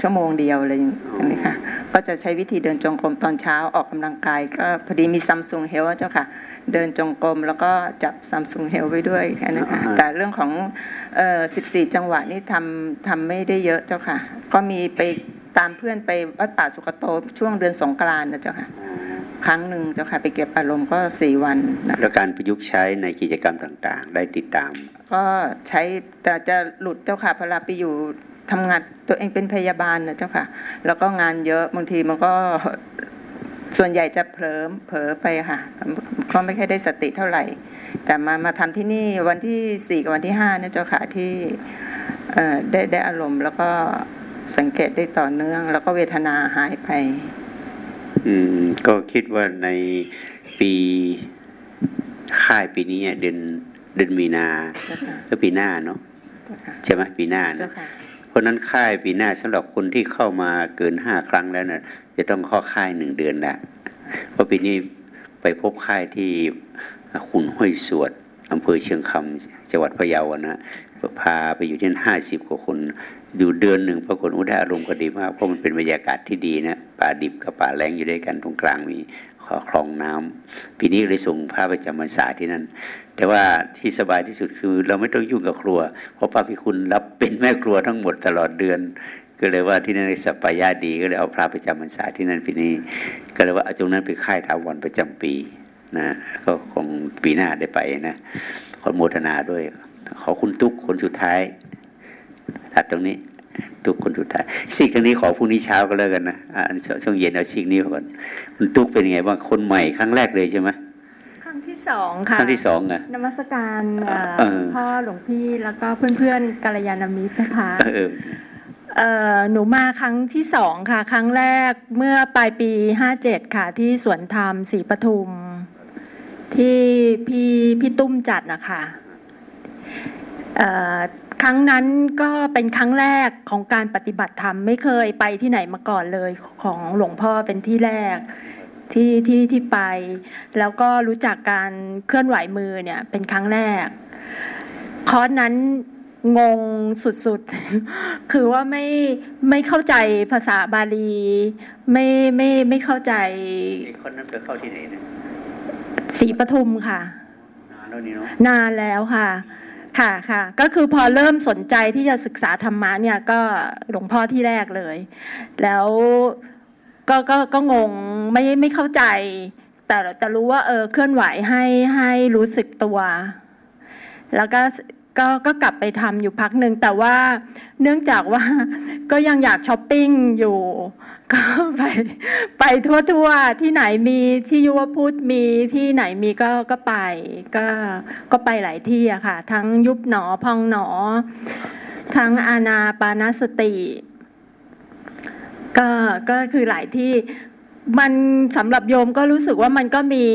ชั่วโมงเดียวเลยอย่างนี้ค่ะ ก็จะใช้วิธีเดินจงกรมตอนเช้าออกกำลังกาย ก็พอดีมีซัมซุงเฮลเจ้าค่ะ เดินจงกรมแล้วก็จับซัมซุงเฮลไว้ด้วยแค่นั้นค่ะแต่เรื่องของเอ่อ14 จังหวะนี่ทำทำไม่ได้เยอะเจ้าค่ะ ก็มีไปตามเพื่อนไปวัดป่าสุกโตช่วงเดือนสงกรานต์นะเจ้าค่ะ ครั้งหนึ่งเจ้าค่ะไปเก็บอารมณ์ก็สี่วันนะแล้วการประยุกต์ใช้ในกิจกรรมต่างๆ ได้ติดตาม ก็ใช้แต่จะหลุดเจ้าค่ะพอเราไปอยู่ทำงานตัวเองเป็นพยาบาลนะเจ้าค่ะ แล้วก็งานเยอะบางทีมันก็ส่วนใหญ่จะเผลอเผลอไปค่ะ ก็ไม่ค่อยได้สติเท่าไหร่ แต่มามาทำที่นี่วันที่สี่กับวันที่ห้าเนี่ยเจ้าค่ะที่เอ่อได้ได้อารมณ์แล้วก็สังเกตได้ต่อเนื่อง แล้วก็เวทนาหายไป อืม ก็คิดว่าในปีค่ายปีนี้เดือนเดือนมีนาเจ้าค่ะก็ปีหน้าเนาะเจ้าค่ะใช่ไหมปีหน้าเจ้านะค่ะเพราะฉะนั้นค่ายปีหน้าสำหรับคนที่เข้ามาเกินห้าครั้งแล้วนะจะต้องเข้าค่ายหนึ่งเดือนละเพราะปีนี้ไปพบค่ายที่ขุนห้วยสวดอำเภอเชียงคำจังหวัดพะเยาอะนะพาไปอยู่ที่ห้าสิบกว่าคน อยู่เดือนหนึ่งปรากฏอุได้อารมณ์ก็ดีมากเพราะมันเป็นบรรยากาศที่ดีนะป่าดิบกับป่าแรงอยู่ด้วยกันตรงกลางมีคลองน้ำปีนี้เลยส่งพระไปจำพรรษาที่นั่น แต่ว่าที่สบายที่สุดคือ เราไม่ต้องยุ่งกับครัว เพราะพระพิคุณรับเป็นแม่ครัวทั้งหมดตลอดเดือน ก็เลยว่าที่นั่นสัปปายาดีก็เลยเอาพระไปจำพรรษาที่นั่นปีนี้ ก็เลยว่าเอาตรงนั้นไปค่ายทาวรประจำปีนะก็คงปีหน้าได้ไปนะขอโมทนาด้วย ขอคุณตุ๊กคนสุดท้าย ตัดตรงนี้ตุ๊กคนสุดท้ายซีกตรงนี้ขอพรุ่งนี้เช้าก็แล้วกันนะอ่าช่วงเย็นเอาซีกนี้ก่อนคุณตุ๊กเป็นยังไงบ้างคนใหม่ครั้งแรกเลยใช่ไหมครั้งที่สองค่ะครั้งที่สองอะนมัสการเอ่อเออพ่อหลวงพี่แล้วก็เพื่อนๆกัลยาณมิตรนะคะเออเอ่อหนูมาครั้งที่สองค่ะ ครั้งแรกเมื่อปลายปีห้าเจ็ดค่ะ ที่สวนธรรมศรีปทุม ที่พี่พี่ตุ้มจัดนะคะเอ่อ ครั้งนั้นก็เป็นครั้งแรกของการปฏิบัติธรรมไม่เคยไปที่ไหนมาก่อนเลยของหลวงพ่อเป็นที่แรกที่ที่ที่ไป แล้วก็รู้จักการเคลื่อนไหวมือเนี่ยเป็นครั้งแรก คอร์สนั้นงงสุดๆ คือว่าไม่ไม่เข้าใจภาษาบาลี ไม่ไม่ไม่เข้าใจคนนั้นไปเข้าที่ไหนเนี่ยศรีปทุมค่ะ นานแล้วนี่เนาะนานแล้วค่ะ ค่ะค่ะก็คือพอเริ่มสนใจที่จะศึกษาธรรมะเนี่ยก็หลวงพ่อที่แรกเลย แล้วก็ก็ก็งงไม่ไม่เข้าใจ แต่แต่รู้ว่าเออเคลื่อนไหวให้ให้รู้สึกตัว แล้วก็ก็ก็กลับไปทำอยู่พักหนึ่งแต่ว่าเนื่องจากว่าก็ยังอยากช้อปปิ้งอยู่ ก็ไปไปทั่วๆ ที่ไหนมีที่ยุวพุทธมีที่ไหนมีก็ก็ไป ก็ก็ไปหลายที่อะค่ะ ทั้งยุบหนอพองหนอ ทั้งอานาปานสติ ก็ก็คือหลายที่มันสำหรับโยมก็รู้สึกว่ามันก็มี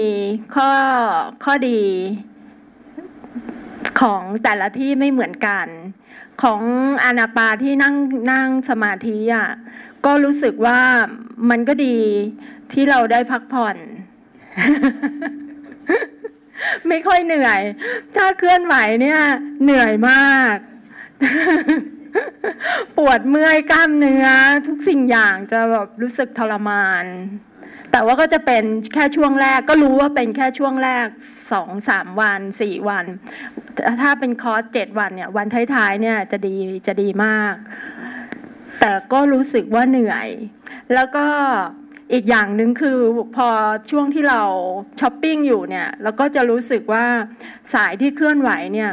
ข้อข้อดีของแต่ละที่ไม่เหมือนกัน ของอานาปาที่นั่งนั่งสมาธิอะ ก็รู้สึกว่ามันก็ดีที่เราได้พักผ่อน ไม่ค่อยเหนื่อย ถ้าเคลื่อนไหวเนี่ย เหนื่อยมาก ปวดเมื่อยกล้ามเนื้อ ทุกสิ่งอย่างจะแบบรู้สึกทรมาน แต่ว่าก็จะเป็นแค่ช่วงแรก ก็รู้ว่าเป็นแค่ช่วงแรกสองสามวันสี่วัน ถ้าเป็นคอร์สเจ็ดวันเนี่ย วันท้ายๆเนี่ยจะดีจะดีมาก แต่ก็รู้สึกว่าเหนื่อย แล้วก็อีกอย่างหนึ่งคือพอช่วงที่เราช้อปปิ้งอยู่เนี่ยเราก็จะรู้สึกว่าสายที่เคลื่อนไหวเนี่ย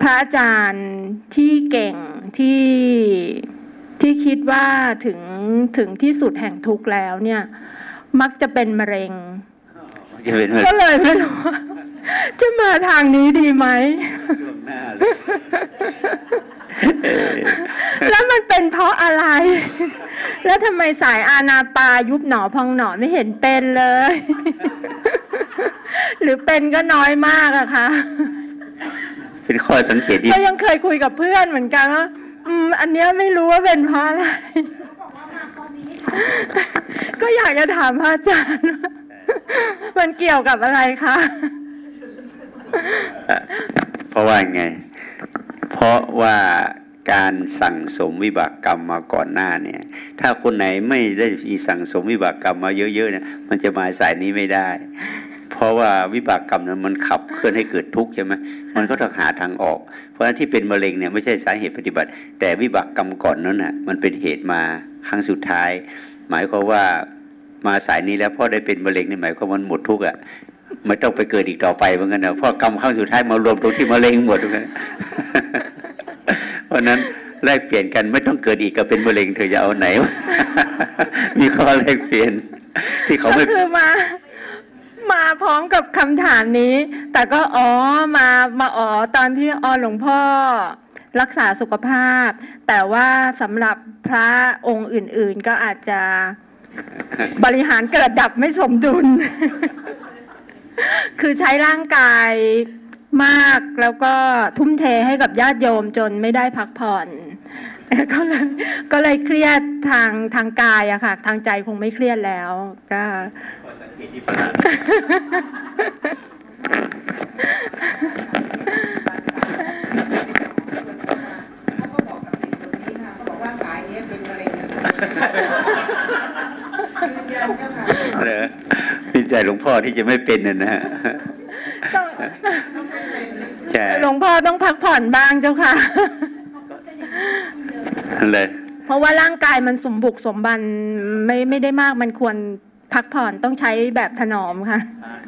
พระอาจารย์ที่เก่งที่ที่คิดว่าถึงถึงที่สุดแห่งทุกข์แล้วเนี่ย มักจะเป็นมะเร็งจะเป็นแบบก็เลยไม่รู้ว่าจะมาทางนี้ดีไหม ช่วงหน้าเลยเออแล้วมันเป็นเพราะอะไร แล้วทำไมสายอาณาปายุบหนอพองหนอไม่เห็นเป็นเลย หรือเป็นก็น้อยมากอะคะเป็นข้อสังเกตที่ก็ยังเคยคุยกับเพื่อนเหมือนกันว่าอืม อันเนี้ยไม่รู้ว่าเป็นเพราะอะไร ก็อยากจะถามพระอาจารย์ว่ามันเกี่ยวกับอะไรคะเพราะว่าไง เพราะว่าการสั่งสมวิบากกรรมมาก่อนหน้าเนี่ย ถ้าคนไหนไม่ได้มีสั่งสมวิบากกรรมมาเยอะๆเนี่ย มันจะมาสายนี้ไม่ได้ เพราะว่าวิบากกรรมนั้นมันขับเคลื่อนให้เกิดทุกข์ใช่ไหมมันก็ต้องหาทางออก เพราะฉะนั้นที่เป็นมะเร็งเนี่ยไม่ใช่สาเหตุปฏิบัติ แต่วิบากกรรมก่อนนั้นน่ะมันเป็นเหตุมาครั้งสุดท้าย หมายความว่ามาสายนี้แล้วพ่อได้เป็นมะเร็งนี่หมายความว่ามันหมดทุกข์อะ ไม่ต้องไปเกิดอีกต่อไปเหมือนกันนะเพราะกรรมครั้งสุดท้ายมารวมตรงที่มะเร็งหมดเหมือนกันเพราะนั้นแลกเปลี่ยนกันไม่ต้องเกิดอีกก็เป็นมะเร็งเธอจะเอาไหนวะมีข้อแลกเปลี่ยน ที่เขาไม่คือมา มาพร้อมกับคำถามนี้ แต่ก็อ๋อมามาอ๋อตอนที่อ๋อหลวงพ่อรักษาสุขภาพ แต่ว่าสำหรับพระองค์อื่น ๆ ก็อาจจะบริหารเกิดดับไม่สมดุล คือใช้ร่างกายมากแล้วก็ทุ่มเทให้กับญาติโยมจนไม่ได้พักผ่อนก็เลยก็เลยเครียดทางทางกายอะค่ะ ทางใจคงไม่เครียดแล้ว ก็เขาก็บอกกับเด็กคนนี้ค่ะเขาบอกว่าสายเนี้ยเป็นมะเร็งยืนยันเจ้าค่ะเหรอ มีแต่หลวงพ่อที่จะไม่เป็นนะนะต้องใช่หลวงพ่อต้องพักผ่อนบ้างเจ้าค่ะเลยเพราะว่าร่างกายมันสมบุกสมบันไม่ไม่ได้มากมันควรพักผ่อนต้องใช้แบบถนอมค่ะ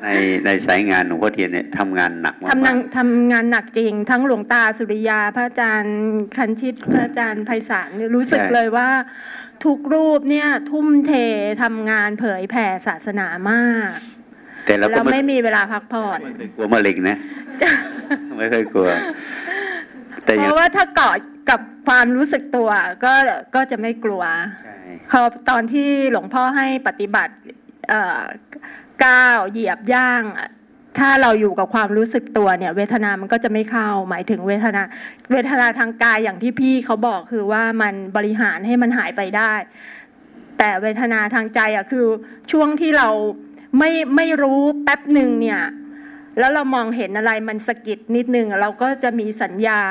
ในในสายงานหลวงพ่อเทียนเนี่ยทำงานหนักมากทำงานทำงานหนักจริง ทั้งหลวงตาสุริยา พระอาจารย์คันชิตพระอาจารย์ไพศาลเนี่ยรู้สึกเลยว่า ทุกรูปเนี่ยทุ่มเททำงานเผยแผ่ศาสนามาก แต่เราก็แล้วไม่ไม่มีเวลาพักผ่อนไม่เคยกลัวมะเร็งนะ ไม่เคยกลัว แต่เพยังราะว่าถ้าเกาะกับความรู้สึกตัวก็ก็จะไม่กลัวใช่พอตอนที่หลวงพ่อให้ปฏิบัติเอ่อก้าวเหยียบย่าง ถ้าเราอยู่กับความรู้สึกตัวเนี่ย เวทนามันก็จะไม่เข้า หมายถึงเวทนา เวทนาทางกายอย่างที่พี่เขาบอกคือว่ามันบริหารให้มันหายไปได้ แต่เวทนาทางใจอะคือช่วงที่เราไม่ไม่รู้แป๊บหนึ่งเนี่ยแล้วเรามองเห็นอะไรมันสะกิดนิดนึงเราก็จะมีสัญญา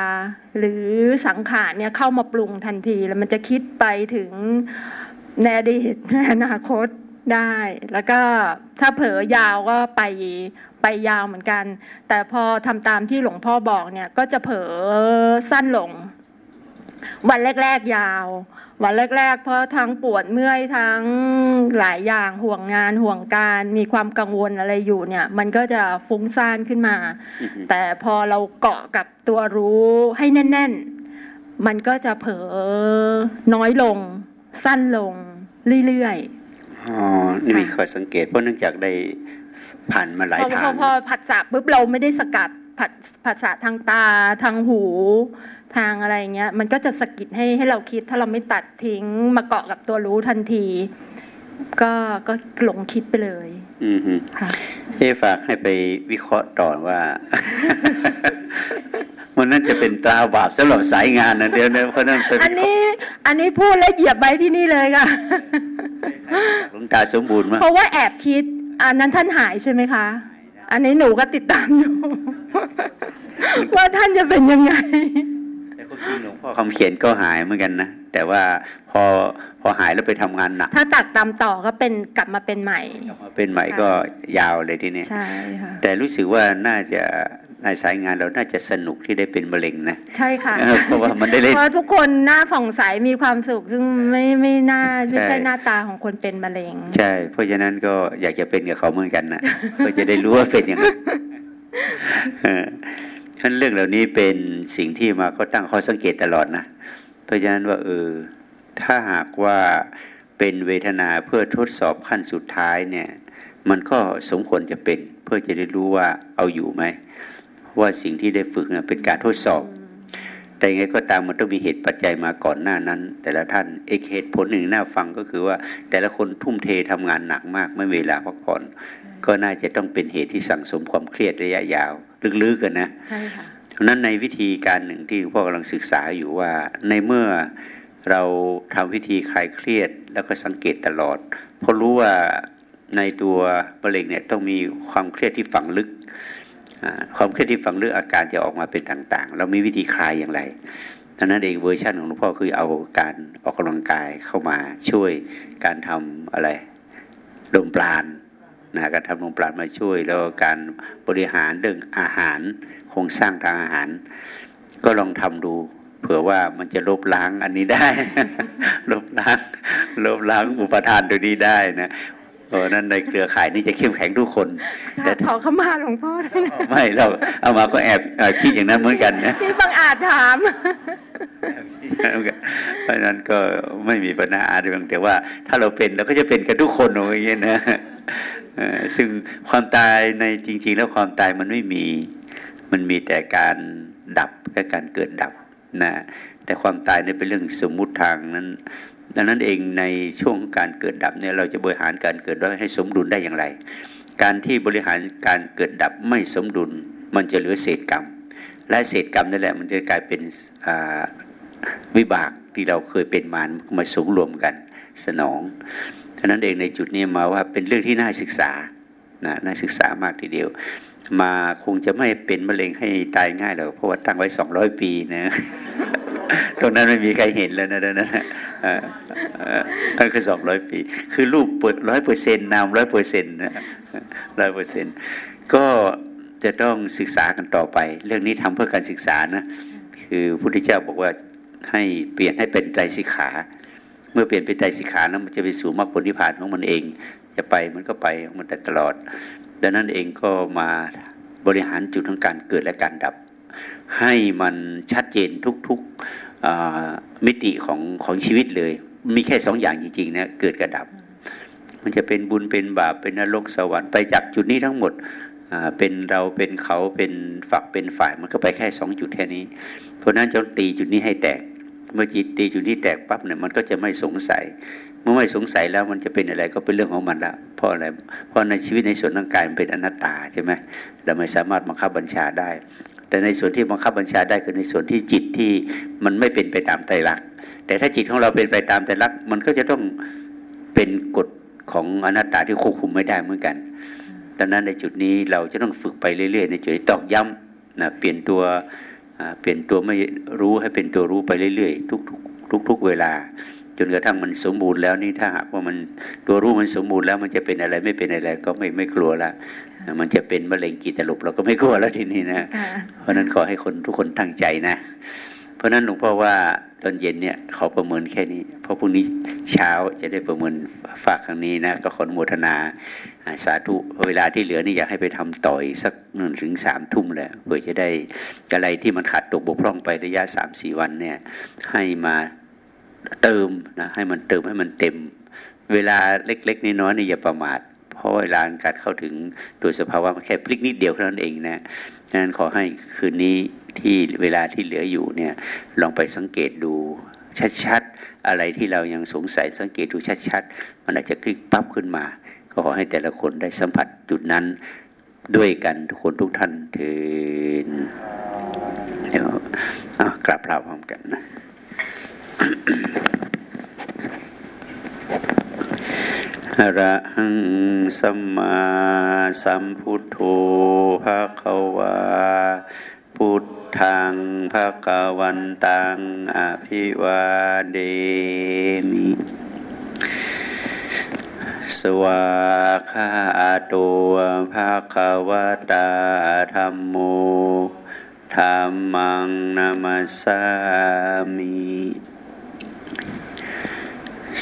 หรือสังขารเนี่ยเข้ามาปรุงทันที แล้วมันจะคิดไปถึงในอดีตในอนาคตได้ แล้วก็ถ้าเผลอยาวก็ไป ไปยาวเหมือนกัน แต่พอทำตามที่หลวงพ่อบอกเนี่ยก็จะเผลอสั้นลง วันแรก ๆ ยาว วันแรก ๆ เพราะทั้งปวดเมื่อยทั้งหลายอย่างห่วงงานห่วงการมีความกังวลอะไรอยู่เนี่ย มันก็จะฟุ้งซ่านขึ้นมาอือฮึแต่พอเราเกาะกับตัวรู้ให้แน่น ๆ มันก็จะเผลอน้อยลง สั้นลงเรื่อยอ๋อนี่มีข้อสังเกตเพราะเนื่องจากได้ ผ่านมาหๆลายพอทาพองพอผัสสะปุ๊บเราไม่ได้สกัดผัสผัสสะทางตาทางหูทางอะไรเงี้ย มันก็จะสะกิดให้ให้เราคิด ถ้าเราไม่ตัดทิ้งมาเกาะกับตัวรู้ทันที ก็ก็หลงคิดไปเลย อือฮึค่ะเอะฝากให้ไปวิเคราะห์ต่อว่า มันนั่นจะเป็นตราบาปสำหรับสายงานนะเดี๋ยวนะเพราะนั่นเป็นอันนี้ อันนี้พูดแล้วเหยียบไว้ที่นี่เลยค่ะหลวงตาสมบูรณ์มากเพราะว่าแอบคิด อันนั้นท่านหายใช่ไหมคะ อันนี้หนูก็ติดตามอยู่ ว่าท่านจะเป็นยังไงแต่คนหลวงพ่อคำเขียนก็หายเหมือนกันนะแต่ว่าพอพอหายแล้วไปทำงานหนัก ถ้าจากตามต่อก็เป็นกลับมาเป็นใหม่กลับมาเป็นใหม่ก็ยาวเลยทีนี้ใช่ค่ะแต่รู้สึกว่าน่าจะ ในสายงานเราน่าจะสนุกที่ได้เป็นมะเร็งนะ ใช่ค่ะเออเพราะว่ามันได้เล่นเพราะทุกคนหน้าผ่องใสมีความสุขซึ่งไม่ไม่น่าไม่ใช่ใช่หน้าตาของคนเป็นมะเร็ง ใช่ เพราะฉะนั้นก็อยากจะเป็นกับเขาเหมือนกันนะก็จะได้รู้ว่าเป็นอย่างนั้นเออฉะนั้นเรื่องเหล่านี้เป็นสิ่งที่มาก็ตั้งข้อสังเกตตลอดนะ เพราะฉะนั้นว่าเออถ้าหากว่าเป็นเวทนาเพื่อทดสอบขั้นสุดท้ายเนี่ย มันก็สมควรจะเป็น เพื่อจะได้รู้ว่าเอาอยู่ไหม ว่าสิ่งที่ได้ฝึกเนี่ยเป็นการทดสอบ แต่ยังไงก็ตามมันต้องมีเหตุปัจจัยมาก่อนหน้านั้น แต่ละท่านเอกเหตุผลหนึ่งน่าฟังก็คือว่า แต่ละคนทุ่มเททำงานหนักมากไม่มีเวลาพักผ่อน ก็น่าจะต้องเป็นเหตุที่สั่งสมความเครียดระยะยาว ลึกๆกันนะใช่ค่ะเพราะฉะนั้นในวิธีการหนึ่งที่หลวงพ่อกำลังศึกษาอยู่ว่าในเมื่อเราทำวิธีคลายเครียดแล้วก็สังเกตตลอด เพราะรู้ว่าในตัวมะเร็งเนี่ยต้องมีความเครียดที่ฝังลึกอ่า ความเครียดที่ฝังลึกอาการจะออกมาเป็นต่าง ๆ เรามีวิธีคลายอย่างไรดังนั้นเองเวอร์ชันของหลวงพ่อคือเอาการออกกำลังกายเข้ามาช่วยการทำอะไรลมปราณนะการทำลมปราณมาช่วย แล้วการบริหารเรื่องอาหารโครงสร้างทางอาหาร ก็ลองทำดู เผื่อว่ามันจะลบล้างอันนี้ได้ ลบล้างลบล้างอุปทานตัวนี้ได้นะ เพราะฉะนั้นในเครือข่ายนี้จะเข้มแข็งทุกคน แต่ขอเข้ามาหลวงพ่อด้วยนะไม่เราเอามาก็แอบแอบคิดอย่างนั้นเหมือนกันนะพี่บังอาจถามเพราะฉะนั้นก็ไม่มีปัญหาอะไรบางแต่ว่า ถ้าเราเป็นเราก็จะเป็นกันทุกคนอย่างเงี้ยนะเอ่อซึ่งความตายในจริง ๆ แล้วความตายมันไม่มี มันมีแต่การดับและการเกิดดับนะแต่ความตายเนี่ยเป็นเรื่องสมมุติทางนั้น ดังนั้นเองในช่วงการเกิดดับเนี่ยเราจะบริหารการเกิดดับให้สมดุลได้อย่างไร การที่บริหารการเกิดดับไม่สมดุล มันจะเหลือเศษกรรม และเศษกรรมนั่นแหละมันจะกลายเป็นวิบากที่เราเคยเป็นมามาสมรวมกันสนองฉะนั้นเองในจุดนี้มาว่าเป็นเรื่องที่น่าศึกษานะน่าศึกษามากทีเดียว มาคงจะไม่เป็นมะเร็งให้ตายง่ายหรอกเพราะว่าตั้งไว้สองร้อยปีนะ ตรงนั้นไม่มีใครเห็นแล้วนะนั่นนะเอ่อเอ่อนั่นคือสองร้อยปี คือรูปเปิดร้อยเปอร์เซ็นต์นามร้อยเปอร์เซ็นต์นะร้อยเปอร์เซ็นต์ก็จะต้องศึกษากันต่อไป เรื่องนี้ทำเพื่อการศึกษานะ คือพระพุทธเจ้าบอกว่าให้เปลี่ยนให้เป็นไตรสิกขา เมื่อเปลี่ยนเป็นไตรสิกขานั้นมันจะไปสู่มรรคผลนิพพานของมันเอง จะไปมันก็ไปของมันแต่ตลอดดังนั้นเองก็มาบริหารจุดของการเกิดและการดับ ให้มันชัดเจนทุกๆมิติของของชีวิตเลย มีแค่สองอย่างจริงๆนะเกิดกับดับ มันจะเป็นบุญเป็นบาปเป็นนรกสวรรค์ไปจากจุดนี้ทั้งหมดเป็นเราเป็นเขาเป็นฝักเป็นฝ่ายมันก็ไปแค่สองจุดแค่นี้ เพราะนั้นจะตีจุดนี้ให้แตก เมื่อจิตตีจุดนี้แตกปั๊บเนี่ยมันก็จะไม่สงสัย เมื่อไม่สงสัยแล้วมันจะเป็นอะไรก็เป็นเรื่องของมันละเพราะอะไรเพราะในชีวิตในส่วนร่างกายมันเป็นอนัตตาใช่ไหมเราไม่สามารถบังคับบัญชาได้ แต่ในส่วนที่บังคับบัญชาได้คือในส่วนที่จิตที่มันไม่เป็นไปตามไตรลักษณ์แต่ถ้าจิตของเราเป็นไปตามไตรลักษณ์มันก็จะต้องเป็นกฎของอนัตตาที่ควบคุมไม่ได้เหมือนกันดังนั้นในจุดนี้เราจะต้องฝึกไปเรื่อย ๆ ในจุดตอกย้ำนะเปลี่ยนตัวเปลี่ยนตัวไม่รู้ให้เป็นตัวรู้ไปเรื่อยๆ ทุกๆทุกๆเวลา จนกระทั่งมันสมบูรณ์แล้วนี่ถ้าหากว่ามันตัวรู้มันสมบูรณ์แล้วมันจะเป็นอะไรไม่เป็นอะไรก็ไม่ไม่กลัวละ มันจะเป็นมะเร็งกี่ตลบเราก็ไม่กลัวแล้วทีนี้นะ เพราะฉะนั้นขอให้คนทุกคนตั้งใจนะ เพราะฉะนั้นหลวงพ่อว่าตอนเย็นเนี่ยเขาประเมินแค่นี้ เพราะพรุ่งนี้เช้าจะได้ประเมินฝากครั้งนี้นะก็ขออนุโมทนาอ่าสาธุเวลาที่เหลือนี่อยากให้ไปทำต่อยสักหนึ่งถึงสามทุ่มแหละเพื่อจะได้อะไรที่มันขาดตกบกพร่องไประยะสามสี่วันเนี่ยให้มาเติมนะให้มันเติมให้มันเต็ม เวลาเล็ก ๆน้อยๆนี่อย่าประมาท เพราะเวลาการเข้าถึงตัวสภาวะมันแค่พลิกนิดเดียวเท่านั้นเองนะดังนั้นขอให้คืนนี้ที่เวลาที่เหลืออยู่เนี่ยลองไปสังเกตดูชัดๆ อะไรที่เรายังสงสัยสังเกตดูชัดๆ มันอาจจะคลิกปั๊บขึ้นมา ก็ขอให้แต่ละคนได้สัมผัสจุดนั้นด้วยกันทุกคนทุกท่านเถินเดี๋ยวอะกราบพระพร้อมกันนะ อะระหังสัมมาสัมพุทโธภะคะวา พุทธังภะคะวันตังอภิวาเดมิ สวาคาโตภะคะวะตาธรรมโมธรรมังนามัสสามิ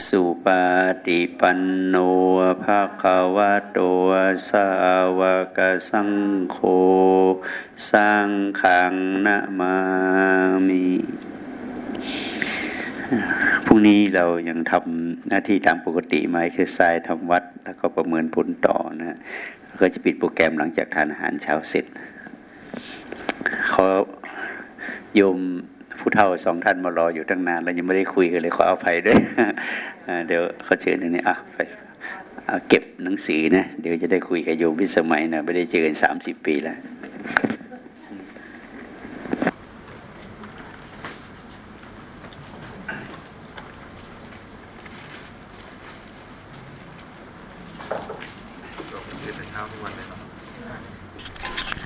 สุปาติปันโนภะคะวะโตสาวกสังโฆสรังฆังนะมามิพรุ่งนี้เรายังทำหน้าที่ตามปกติไหมคือทรายทำวัด แล้วก็ประเมินผลต่อนะก็จะปิดโปรแกรมหลังจากทานอาหารเช้าเสร็จเขาโยม ผู้เฒ่าสองท่านมารออยู่ตั้งนานแล้วยังไม่ได้คุยกันเลยขอเอาไปด้วยเดี๋ยวเขาเชิญตรงนี่อะไปเก็บหนังสือนะเดี๋ยวจะได้คุยกับโยมพิสมัยนะไม่ได้เจอกันสามสิบปีแล้ว